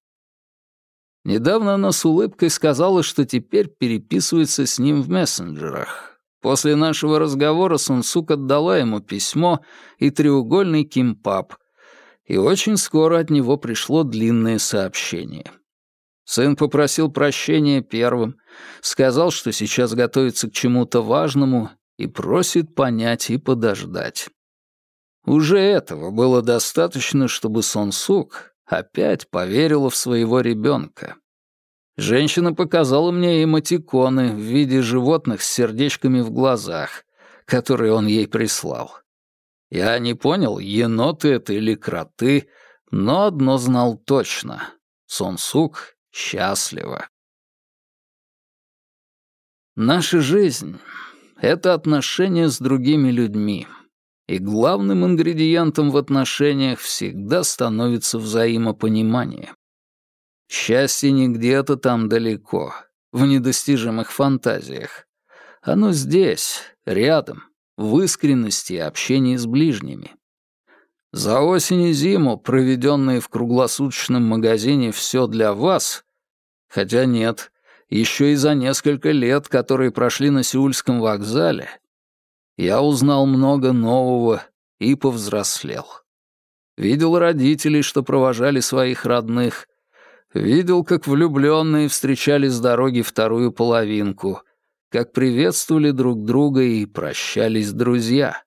Недавно она с улыбкой сказала, что теперь переписывается с ним в мессенджерах. После нашего разговора Сунсук отдала ему письмо и треугольный кимпап, и очень скоро от него пришло длинное сообщение. Сын попросил прощения первым, сказал, что сейчас готовится к чему-то важному и просит понять и подождать. Уже этого было достаточно, чтобы Сонсук опять поверила в своего ребенка. Женщина показала мне эмотиконы в виде животных с сердечками в глазах, которые он ей прислал. Я не понял, еноты это или кроты, но одно знал точно — Сонсук счастлива. Наша жизнь — это отношения с другими людьми, и главным ингредиентом в отношениях всегда становится взаимопонимание. Счастье не где-то там далеко, в недостижимых фантазиях. Оно здесь, рядом, в искренности и общении с ближними. За осень и зиму, проведенные в круглосуточном магазине «Все для вас», хотя нет, еще и за несколько лет, которые прошли на Сеульском вокзале, я узнал много нового и повзрослел. Видел родителей, что провожали своих родных, видел, как влюбленные встречали с дороги вторую половинку — как приветствовали друг друга и прощались друзья.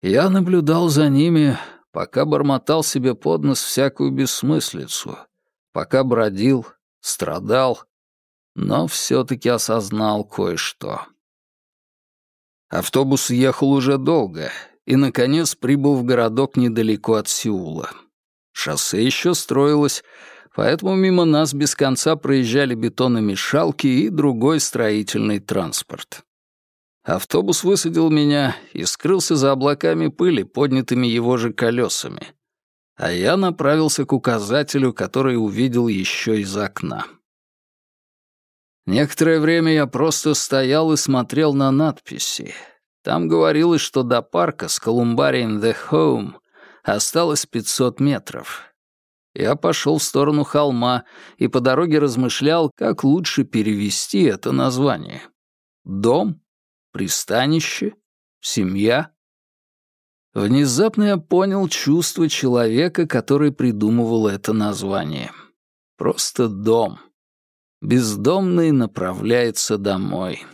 Я наблюдал за ними, пока бормотал себе под нос всякую бессмыслицу, пока бродил, страдал, но все-таки осознал кое-что. Автобус ехал уже долго и, наконец, прибыл в городок недалеко от Сеула. Шоссе еще строилось, поэтому мимо нас без конца проезжали бетономешалки и другой строительный транспорт. Автобус высадил меня и скрылся за облаками пыли, поднятыми его же колесами. А я направился к указателю, который увидел еще из окна. Некоторое время я просто стоял и смотрел на надписи. Там говорилось, что до парка с Колумбарием The Home осталось 500 метров. Я пошел в сторону холма и по дороге размышлял, как лучше перевести это название. Дом? Пристанище? Семья? Внезапно я понял чувство человека, который придумывал это название. Просто дом. Бездомный направляется домой.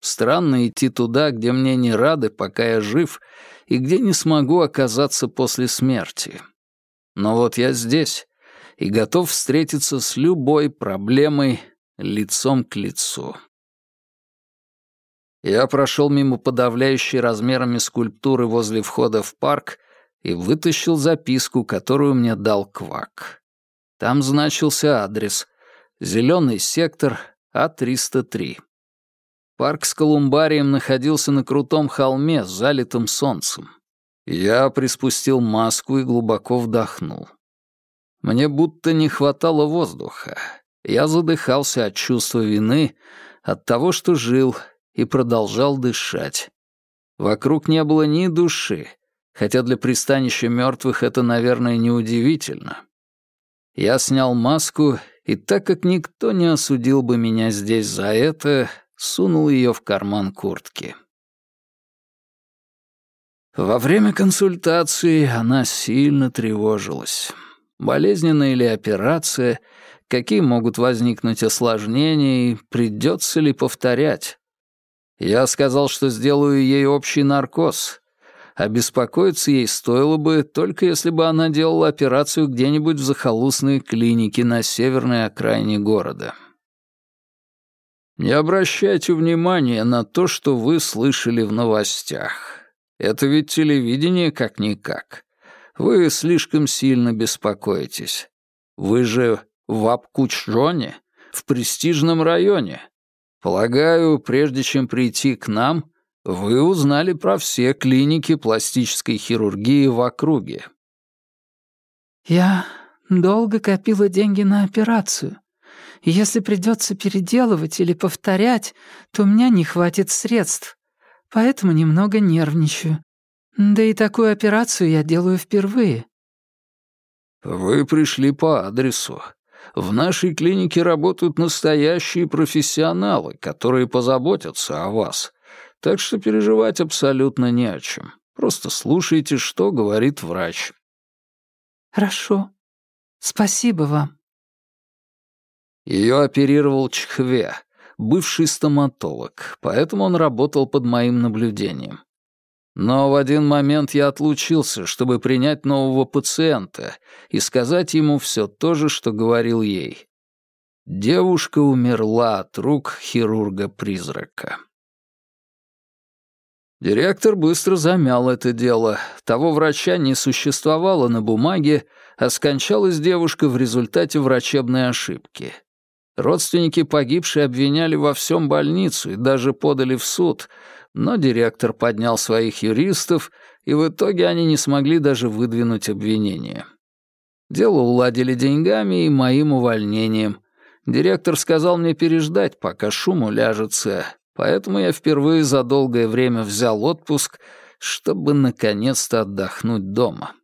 Странно идти туда, где мне не рады, пока я жив, и где не смогу оказаться после смерти. Но вот я здесь и готов встретиться с любой проблемой лицом к лицу. Я прошел мимо подавляющей размерами скульптуры возле входа в парк и вытащил записку, которую мне дал Квак. Там значился адрес — зеленый сектор А-303. Парк с колумбарием находился на крутом холме, залитом солнцем. Я приспустил маску и глубоко вдохнул. Мне будто не хватало воздуха. Я задыхался от чувства вины, от того, что жил, и продолжал дышать. Вокруг не было ни души, хотя для пристанища мертвых это, наверное, неудивительно. Я снял маску, и так как никто не осудил бы меня здесь за это, сунул ее в карман куртки. Во время консультации она сильно тревожилась. Болезненная ли операция, какие могут возникнуть осложнения и придется ли повторять. Я сказал, что сделаю ей общий наркоз, а беспокоиться ей стоило бы, только если бы она делала операцию где-нибудь в захолустной клинике на северной окраине города. Не обращайте внимания на то, что вы слышали в новостях. Это ведь телевидение как-никак. Вы слишком сильно беспокоитесь. Вы же в Апкучжоне, в престижном районе. Полагаю, прежде чем прийти к нам, вы узнали про все клиники пластической хирургии в округе. Я долго копила деньги на операцию, если придется переделывать или повторять, то у меня не хватит средств. Поэтому немного нервничаю. Да и такую операцию я делаю впервые». «Вы пришли по адресу. В нашей клинике работают настоящие профессионалы, которые позаботятся о вас. Так что переживать абсолютно не о чем. Просто слушайте, что говорит врач». «Хорошо. Спасибо вам». Ее оперировал Чхве, бывший стоматолог, поэтому он работал под моим наблюдением. Но в один момент я отлучился, чтобы принять нового пациента и сказать ему все то же, что говорил ей. Девушка умерла от рук хирурга-призрака. Директор быстро замял это дело. Того врача не существовало на бумаге, а скончалась девушка в результате врачебной ошибки. Родственники погибшей обвиняли во всем больницу и даже подали в суд, но директор поднял своих юристов, и в итоге они не смогли даже выдвинуть обвинение. Дело уладили деньгами и моим увольнением. Директор сказал мне переждать, пока шум уляжется, поэтому я впервые за долгое время взял отпуск, чтобы наконец-то отдохнуть дома.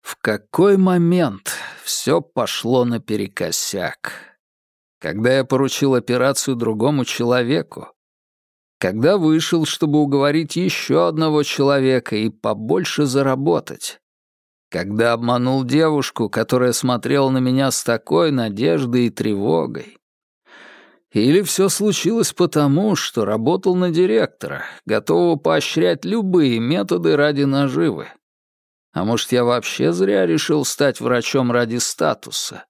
В какой момент все пошло наперекосяк? Когда я поручил операцию другому человеку? Когда вышел, чтобы уговорить еще одного человека и побольше заработать? Когда обманул девушку, которая смотрела на меня с такой надеждой и тревогой? Или все случилось потому, что работал на директора, готового поощрять любые методы ради наживы? А может, я вообще зря решил стать врачом ради статуса?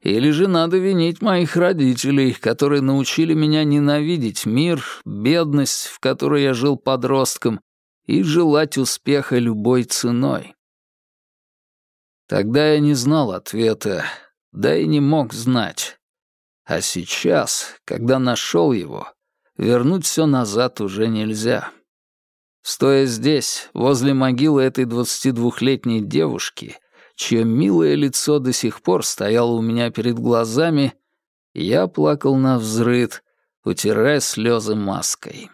Или же надо винить моих родителей, которые научили меня ненавидеть мир, бедность, в которой я жил подростком, и желать успеха любой ценой? Тогда я не знал ответа, да и не мог знать. А сейчас, когда нашел его, вернуть все назад уже нельзя. Стоя здесь, возле могилы этой 22-летней девушки, чье милое лицо до сих пор стояло у меня перед глазами, я плакал на взрыд, утирая слезы маской.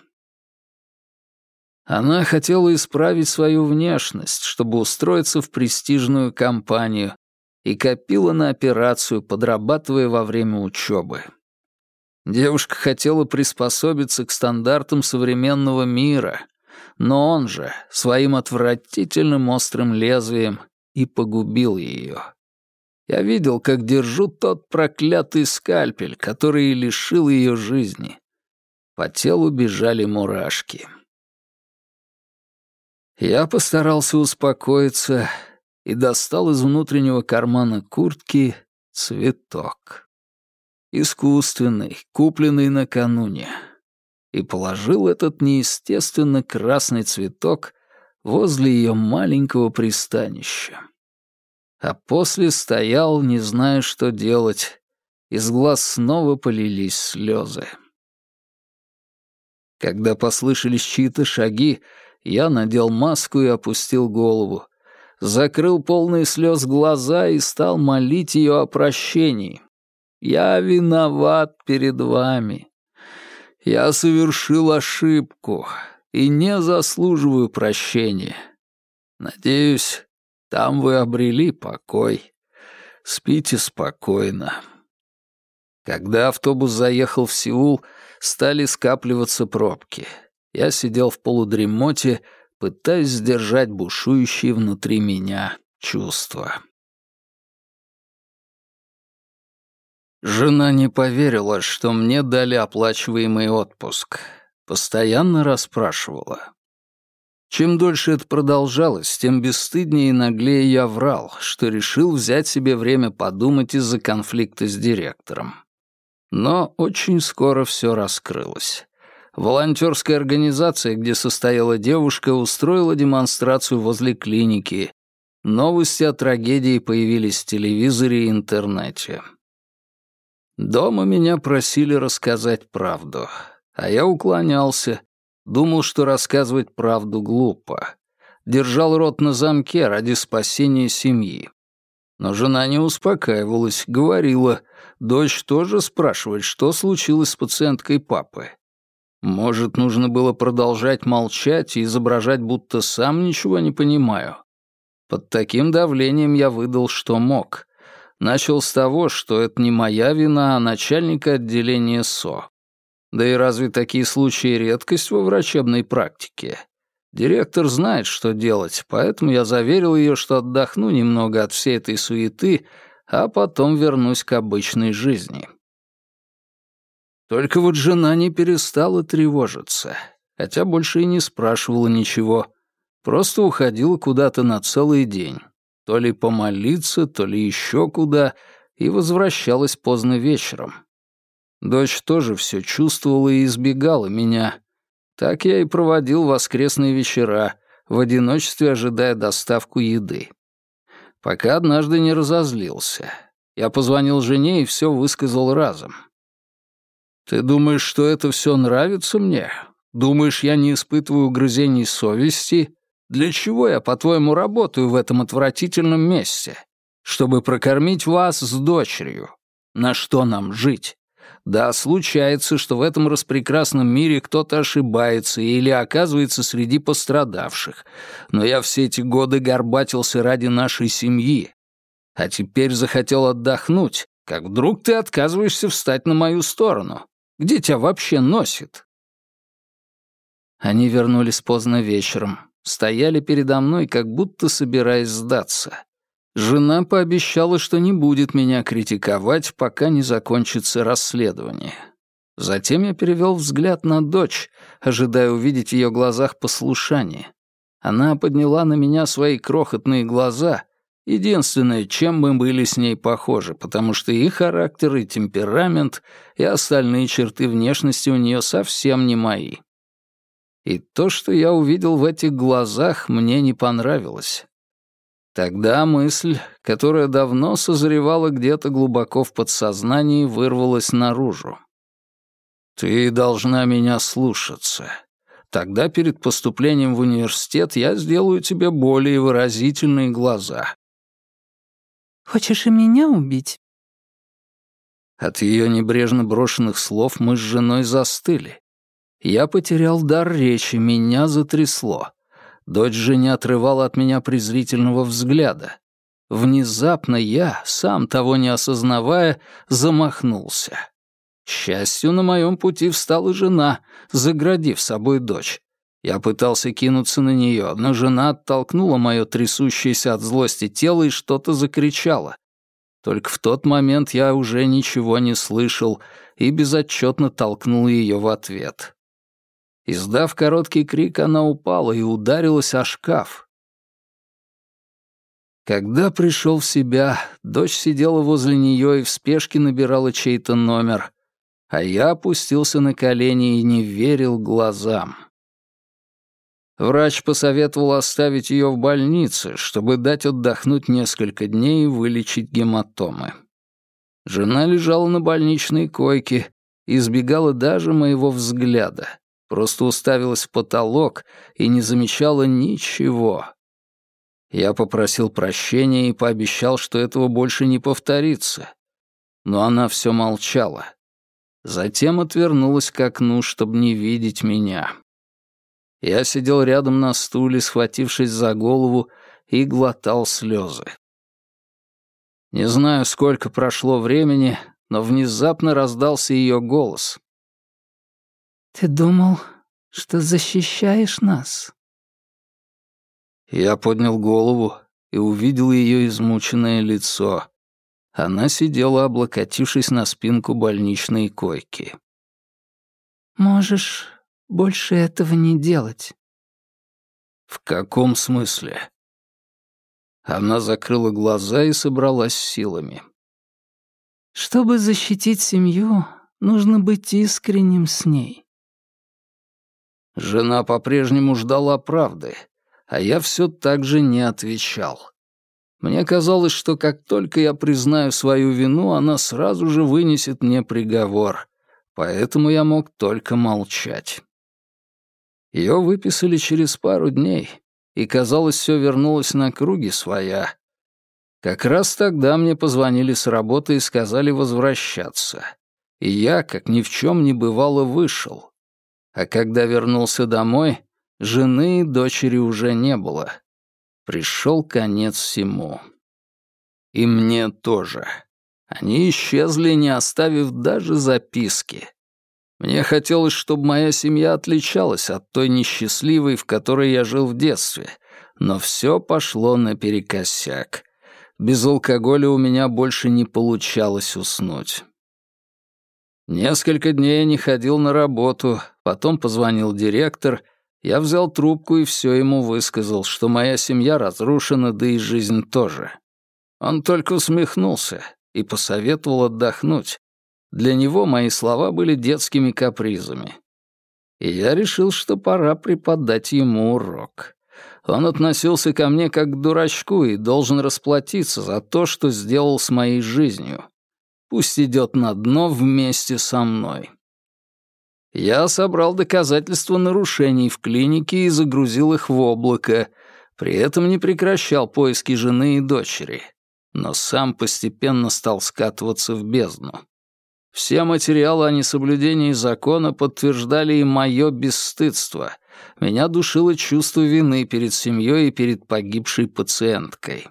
Она хотела исправить свою внешность, чтобы устроиться в престижную компанию, и копила на операцию, подрабатывая во время учебы. Девушка хотела приспособиться к стандартам современного мира, но он же своим отвратительным острым лезвием и погубил ее. Я видел, как держу тот проклятый скальпель, который лишил ее жизни. По телу бежали мурашки. Я постарался успокоиться и достал из внутреннего кармана куртки цветок. Искусственный, купленный накануне. И положил этот неестественно красный цветок возле ее маленького пристанища. А после стоял, не зная, что делать. Из глаз снова полились слезы. Когда послышались чьи-то шаги, я надел маску и опустил голову, закрыл полные слез глаза и стал молить ее о прощении. «Я виноват перед вами. Я совершил ошибку и не заслуживаю прощения. Надеюсь, там вы обрели покой. Спите спокойно». Когда автобус заехал в Сеул, стали скапливаться пробки. Я сидел в полудремоте, пытаясь сдержать бушующие внутри меня чувства. Жена не поверила, что мне дали оплачиваемый отпуск. Постоянно расспрашивала. Чем дольше это продолжалось, тем бесстыднее и наглее я врал, что решил взять себе время подумать из-за конфликта с директором. Но очень скоро все раскрылось. Волонтерская организация, где состояла девушка, устроила демонстрацию возле клиники. Новости о трагедии появились в телевизоре и интернете. Дома меня просили рассказать правду, а я уклонялся, думал, что рассказывать правду глупо. Держал рот на замке ради спасения семьи. Но жена не успокаивалась, говорила, дочь тоже спрашивает, что случилось с пациенткой папы. Может, нужно было продолжать молчать и изображать, будто сам ничего не понимаю. Под таким давлением я выдал, что мог. Начал с того, что это не моя вина, а начальника отделения СО. Да и разве такие случаи редкость во врачебной практике? Директор знает, что делать, поэтому я заверил ее, что отдохну немного от всей этой суеты, а потом вернусь к обычной жизни. Только вот жена не перестала тревожиться, хотя больше и не спрашивала ничего, просто уходила куда-то на целый день, то ли помолиться, то ли еще куда, и возвращалась поздно вечером. Дочь тоже все чувствовала и избегала меня. Так я и проводил воскресные вечера, в одиночестве ожидая доставку еды. Пока однажды не разозлился. Я позвонил жене и все высказал разом. Ты думаешь, что это все нравится мне? Думаешь, я не испытываю угрызений совести? Для чего я, по-твоему, работаю в этом отвратительном месте? Чтобы прокормить вас с дочерью. На что нам жить? Да, случается, что в этом распрекрасном мире кто-то ошибается или оказывается среди пострадавших. Но я все эти годы горбатился ради нашей семьи. А теперь захотел отдохнуть, как вдруг ты отказываешься встать на мою сторону. Где тебя вообще носит?» Они вернулись поздно вечером, стояли передо мной, как будто собираясь сдаться. Жена пообещала, что не будет меня критиковать, пока не закончится расследование. Затем я перевел взгляд на дочь, ожидая увидеть в ее глазах послушание. Она подняла на меня свои крохотные глаза Единственное, чем мы были с ней похожи, потому что и характер, и темперамент, и остальные черты внешности у нее совсем не мои. И то, что я увидел в этих глазах, мне не понравилось. Тогда мысль, которая давно созревала где-то глубоко в подсознании, вырвалась наружу. «Ты должна меня слушаться. Тогда перед поступлением в университет я сделаю тебе более выразительные глаза. Хочешь и меня убить?» От ее небрежно брошенных слов мы с женой застыли. Я потерял дар речи, меня затрясло. Дочь же не отрывала от меня презрительного взгляда. Внезапно я, сам того не осознавая, замахнулся. К счастью, на моем пути встала жена, заградив собой дочь. Я пытался кинуться на нее, но жена оттолкнула мое трясущееся от злости тело и что-то закричала. Только в тот момент я уже ничего не слышал и безотчетно толкнул ее в ответ. Издав короткий крик, она упала и ударилась о шкаф. Когда пришел в себя, дочь сидела возле нее и в спешке набирала чей-то номер, а я опустился на колени и не верил глазам. Врач посоветовал оставить ее в больнице, чтобы дать отдохнуть несколько дней и вылечить гематомы. Жена лежала на больничной койке и избегала даже моего взгляда, просто уставилась в потолок и не замечала ничего. Я попросил прощения и пообещал, что этого больше не повторится. Но она все молчала. Затем отвернулась к окну, чтобы не видеть меня. Я сидел рядом на стуле, схватившись за голову, и глотал слезы. Не знаю, сколько прошло времени, но внезапно раздался ее голос. «Ты думал, что защищаешь нас?» Я поднял голову и увидел ее измученное лицо. Она сидела, облокотившись на спинку больничной койки. «Можешь больше этого не делать». «В каком смысле?» Она закрыла глаза и собралась силами. «Чтобы защитить семью, нужно быть искренним с ней». Жена по-прежнему ждала правды, а я все так же не отвечал. Мне казалось, что как только я признаю свою вину, она сразу же вынесет мне приговор, поэтому я мог только молчать. Ее выписали через пару дней, и, казалось, все вернулось на круги своя. Как раз тогда мне позвонили с работы и сказали возвращаться. И я, как ни в чем не бывало, вышел. А когда вернулся домой, жены и дочери уже не было. Пришел конец всему. И мне тоже. Они исчезли, не оставив даже записки. Мне хотелось, чтобы моя семья отличалась от той несчастливой, в которой я жил в детстве. Но все пошло наперекосяк. Без алкоголя у меня больше не получалось уснуть. Несколько дней я не ходил на работу, потом позвонил директор, я взял трубку и все ему высказал, что моя семья разрушена, да и жизнь тоже. Он только усмехнулся и посоветовал отдохнуть, для него мои слова были детскими капризами. И я решил, что пора преподать ему урок. Он относился ко мне как к дурачку и должен расплатиться за то, что сделал с моей жизнью. Пусть идет на дно вместе со мной. Я собрал доказательства нарушений в клинике и загрузил их в облако, при этом не прекращал поиски жены и дочери, но сам постепенно стал скатываться в бездну. Все материалы о несоблюдении закона подтверждали и мое бесстыдство. Меня душило чувство вины перед семьей и перед погибшей пациенткой.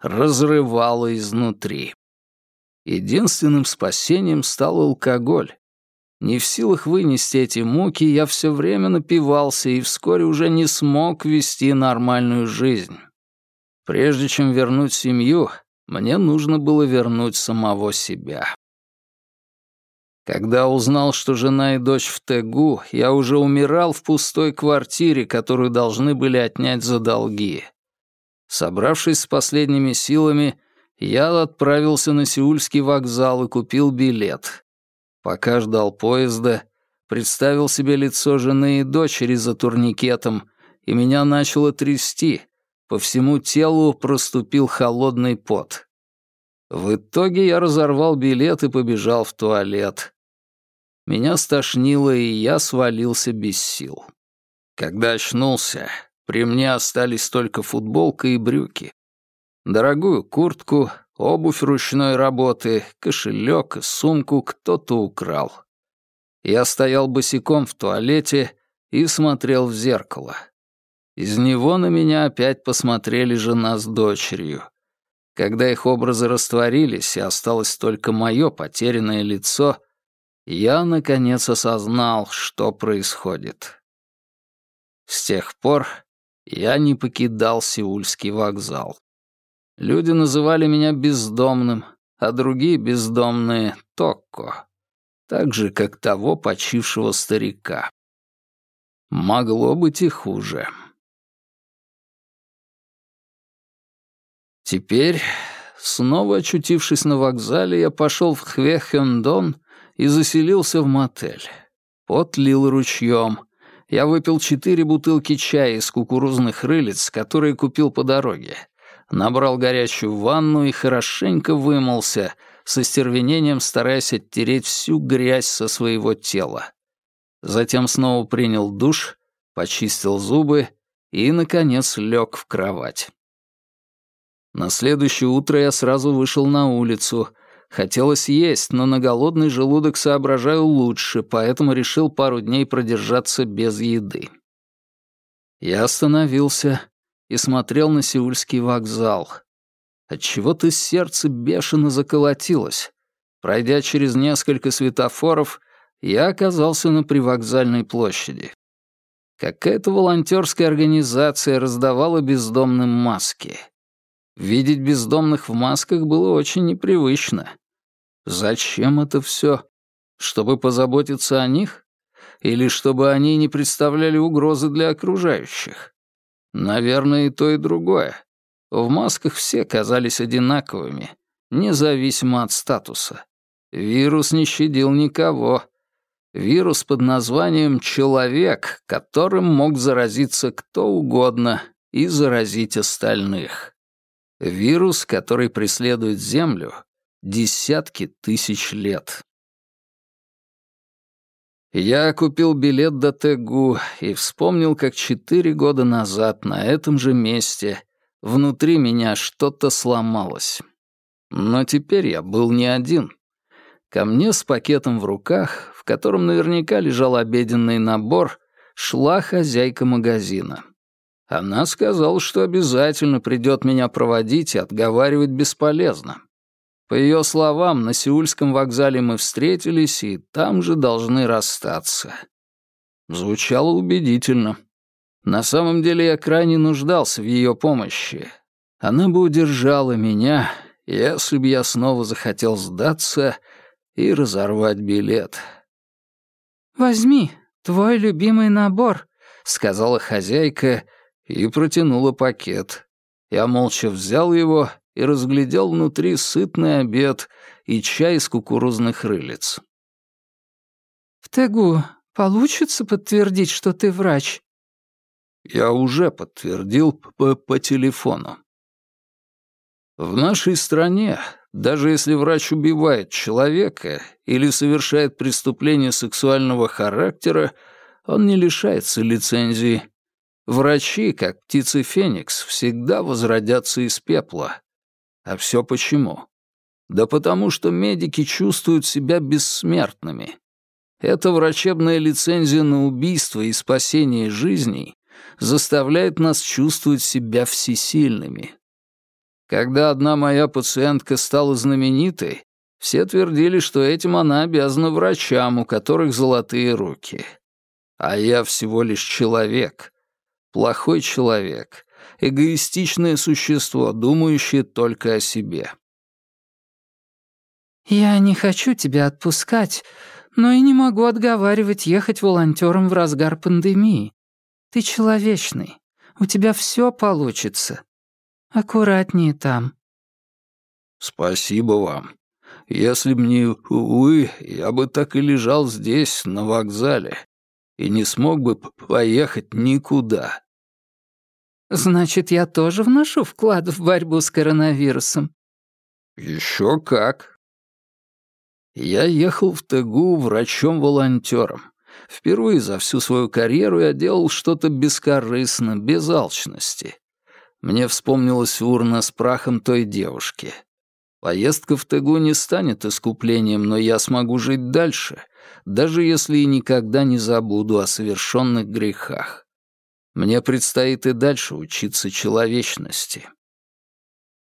Разрывало изнутри. Единственным спасением стал алкоголь. Не в силах вынести эти муки, я все время напивался и вскоре уже не смог вести нормальную жизнь. Прежде чем вернуть семью, мне нужно было вернуть самого себя. Когда узнал, что жена и дочь в Тегу, я уже умирал в пустой квартире, которую должны были отнять за долги. Собравшись с последними силами, я отправился на Сеульский вокзал и купил билет. Пока ждал поезда, представил себе лицо жены и дочери за турникетом, и меня начало трясти. По всему телу проступил холодный пот. В итоге я разорвал билет и побежал в туалет. Меня стошнило, и я свалился без сил. Когда очнулся, при мне остались только футболка и брюки. Дорогую куртку, обувь ручной работы, кошелек и сумку кто-то украл. Я стоял босиком в туалете и смотрел в зеркало. Из него на меня опять посмотрели жена с дочерью. Когда их образы растворились, и осталось только мое потерянное лицо, я, наконец, осознал, что происходит. С тех пор я не покидал Сеульский вокзал. Люди называли меня бездомным, а другие бездомные — Токко, так же, как того почившего старика. Могло быть и хуже. Теперь, снова очутившись на вокзале, я пошел в Хвехендон и заселился в мотель. Пот лил ручьем. Я выпил четыре бутылки чая из кукурузных рылиц, которые купил по дороге. Набрал горячую ванну и хорошенько вымылся, со стервенением стараясь оттереть всю грязь со своего тела. Затем снова принял душ, почистил зубы и, наконец, лег в кровать. На следующее утро я сразу вышел на улицу. Хотелось есть, но на голодный желудок соображаю лучше, поэтому решил пару дней продержаться без еды. Я остановился и смотрел на Сеульский вокзал. Отчего-то сердце бешено заколотилось. Пройдя через несколько светофоров, я оказался на привокзальной площади. Какая-то волонтерская организация раздавала бездомным маски — Видеть бездомных в масках было очень непривычно. Зачем это все? Чтобы позаботиться о них? Или чтобы они не представляли угрозы для окружающих? Наверное, и то, и другое. В масках все казались одинаковыми, независимо от статуса. Вирус не щадил никого. Вирус под названием «человек», которым мог заразиться кто угодно и заразить остальных. Вирус, который преследует Землю десятки тысяч лет. Я купил билет до Тегу и вспомнил, как четыре года назад на этом же месте внутри меня что-то сломалось. Но теперь я был не один. Ко мне с пакетом в руках, в котором наверняка лежал обеденный набор, шла хозяйка магазина. Она сказала, что обязательно придет меня проводить и отговаривать бесполезно. По ее словам, на Сеульском вокзале мы встретились и там же должны расстаться. Звучало убедительно. На самом деле я крайне нуждался в ее помощи. Она бы удержала меня, если бы я снова захотел сдаться и разорвать билет. «Возьми, твой любимый набор», — сказала хозяйка, — и протянула пакет. Я молча взял его и разглядел внутри сытный обед и чай из кукурузных рылиц. «В Тегу получится подтвердить, что ты врач?» «Я уже подтвердил по, по телефону». В нашей стране, даже если врач убивает человека или совершает преступление сексуального характера, он не лишается лицензии Врачи, как птицы Феникс, всегда возродятся из пепла. А все почему? Да потому что медики чувствуют себя бессмертными. Эта врачебная лицензия на убийство и спасение жизней заставляет нас чувствовать себя всесильными. Когда одна моя пациентка стала знаменитой, все твердили, что этим она обязана врачам, у которых золотые руки. А я всего лишь человек, плохой человек, эгоистичное существо, думающее только о себе. «Я не хочу тебя отпускать, но и не могу отговаривать ехать волонтером в разгар пандемии. Ты человечный, у тебя все получится. Аккуратнее там». «Спасибо вам. Если б не вы, я бы так и лежал здесь, на вокзале, и не смог бы поехать никуда. Значит, я тоже вношу вклад в борьбу с коронавирусом. Еще как. Я ехал в Тегу врачом-волонтером. Впервые за всю свою карьеру я делал что-то бескорыстно, без алчности. Мне вспомнилась урна с прахом той девушки. Поездка в Тегу не станет искуплением, но я смогу жить дальше, даже если и никогда не забуду о совершенных грехах. Мне предстоит и дальше учиться человечности.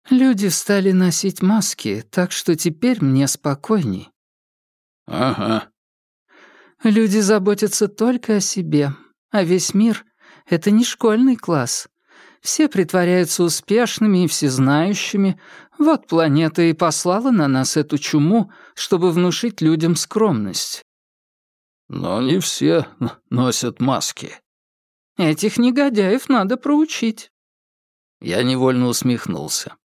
Люди стали носить маски, так что теперь мне спокойней. Ага. Люди заботятся только о себе, а весь мир — это не школьный класс. Все притворяются успешными и всезнающими. Вот планета и послала на нас эту чуму, чтобы внушить людям скромность. Но не все носят маски. Этих негодяев надо проучить. Я невольно усмехнулся.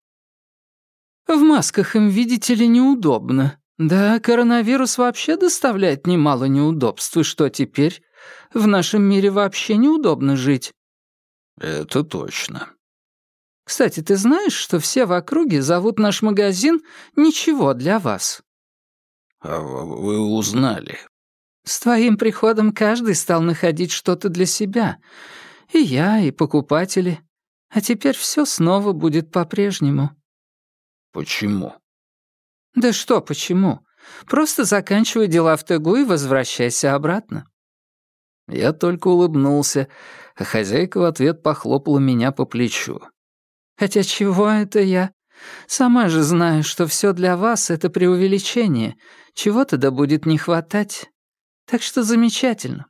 В масках им, видите ли, неудобно. Да, коронавирус вообще доставляет немало неудобств, и что теперь? В нашем мире вообще неудобно жить. Это точно. Кстати, ты знаешь, что все в округе зовут наш магазин «Ничего для вас»? А вы узнали? С твоим приходом каждый стал находить что-то для себя. И я, и покупатели. А теперь все снова будет по-прежнему. Почему? Да что почему? Просто заканчивай дела в Тегу и возвращайся обратно. Я только улыбнулся, а хозяйка в ответ похлопала меня по плечу. «Хотя чего это я? Сама же знаю, что все для вас — это преувеличение. Чего-то да будет не хватать. Так что замечательно.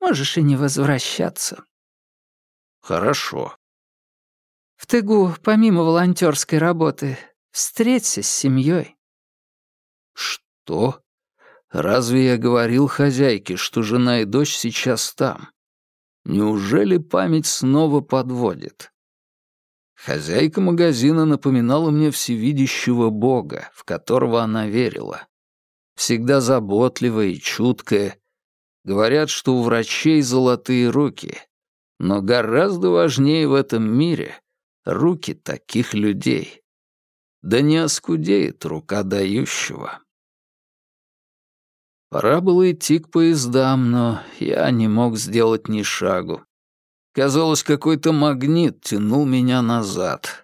Можешь и не возвращаться». «Хорошо». «В Тыгу, помимо волонтерской работы, встреться с семьей. «Что?» Разве я говорил хозяйке, что жена и дочь сейчас там? Неужели память снова подводит? Хозяйка магазина напоминала мне всевидящего бога, в которого она верила. Всегда заботливая и чуткая. Говорят, что у врачей золотые руки. Но гораздо важнее в этом мире руки таких людей. Да не оскудеет рука дающего. Пора было идти к поездам, но я не мог сделать ни шагу. Казалось, какой-то магнит тянул меня назад.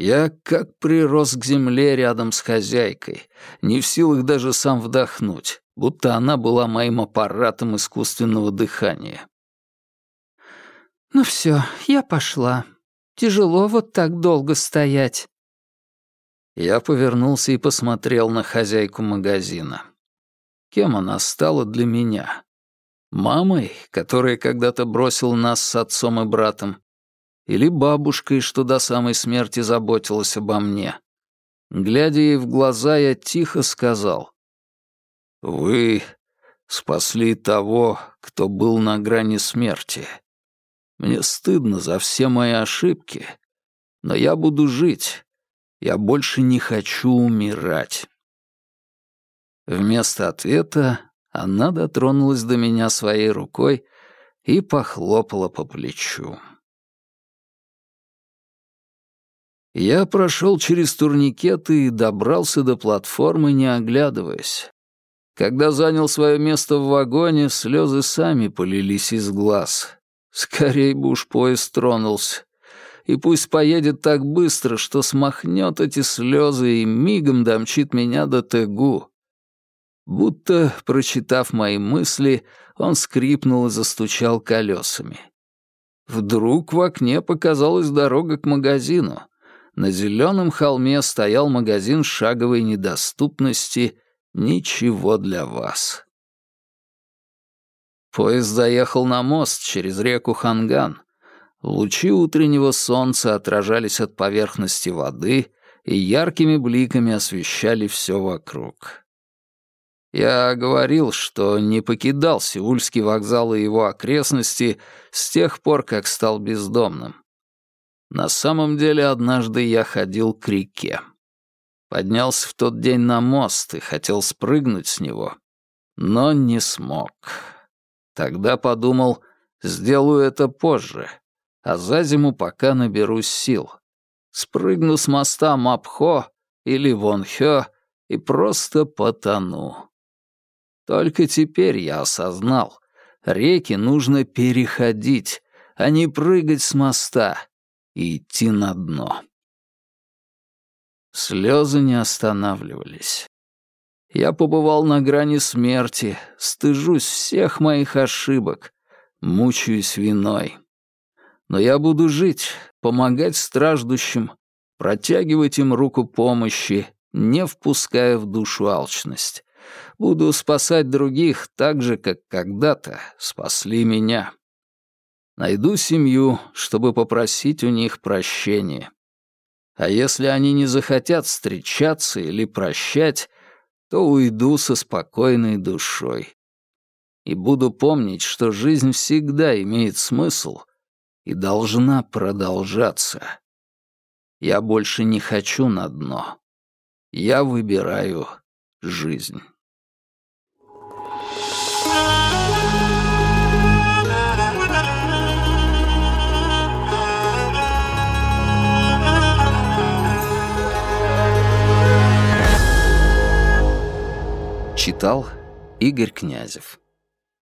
Я как прирос к земле рядом с хозяйкой, не в силах даже сам вдохнуть, будто она была моим аппаратом искусственного дыхания. «Ну все, я пошла. Тяжело вот так долго стоять». Я повернулся и посмотрел на хозяйку магазина. Кем она стала для меня? Мамой, которая когда-то бросила нас с отцом и братом? Или бабушкой, что до самой смерти заботилась обо мне? Глядя ей в глаза, я тихо сказал. «Вы спасли того, кто был на грани смерти. Мне стыдно за все мои ошибки, но я буду жить. Я больше не хочу умирать». Вместо ответа она дотронулась до меня своей рукой и похлопала по плечу. Я прошел через турникеты и добрался до платформы, не оглядываясь. Когда занял свое место в вагоне, слезы сами полились из глаз. Скорей бы уж поезд тронулся. И пусть поедет так быстро, что смахнет эти слезы и мигом домчит меня до Тегу. Будто, прочитав мои мысли, он скрипнул и застучал колесами. Вдруг в окне показалась дорога к магазину. На зеленом холме стоял магазин шаговой недоступности «Ничего для вас». Поезд заехал на мост через реку Ханган. Лучи утреннего солнца отражались от поверхности воды и яркими бликами освещали все вокруг. Я говорил, что не покидал Сеульский вокзал и его окрестности с тех пор, как стал бездомным. На самом деле, однажды я ходил к реке. Поднялся в тот день на мост и хотел спрыгнуть с него, но не смог. Тогда подумал, сделаю это позже, а за зиму пока наберусь сил. Спрыгну с моста Мапхо или Вонхё и просто потону. Только теперь я осознал, реки нужно переходить, а не прыгать с моста и идти на дно. Слезы не останавливались. Я побывал на грани смерти, стыжусь всех моих ошибок, мучаюсь виной. Но я буду жить, помогать страждущим, протягивать им руку помощи, не впуская в душу алчность. Буду спасать других так же, как когда-то спасли меня. Найду семью, чтобы попросить у них прощения. А если они не захотят встречаться или прощать, то уйду со спокойной душой. И буду помнить, что жизнь всегда имеет смысл и должна продолжаться. Я больше не хочу на дно. Я выбираю жизнь. Читал Игорь Князев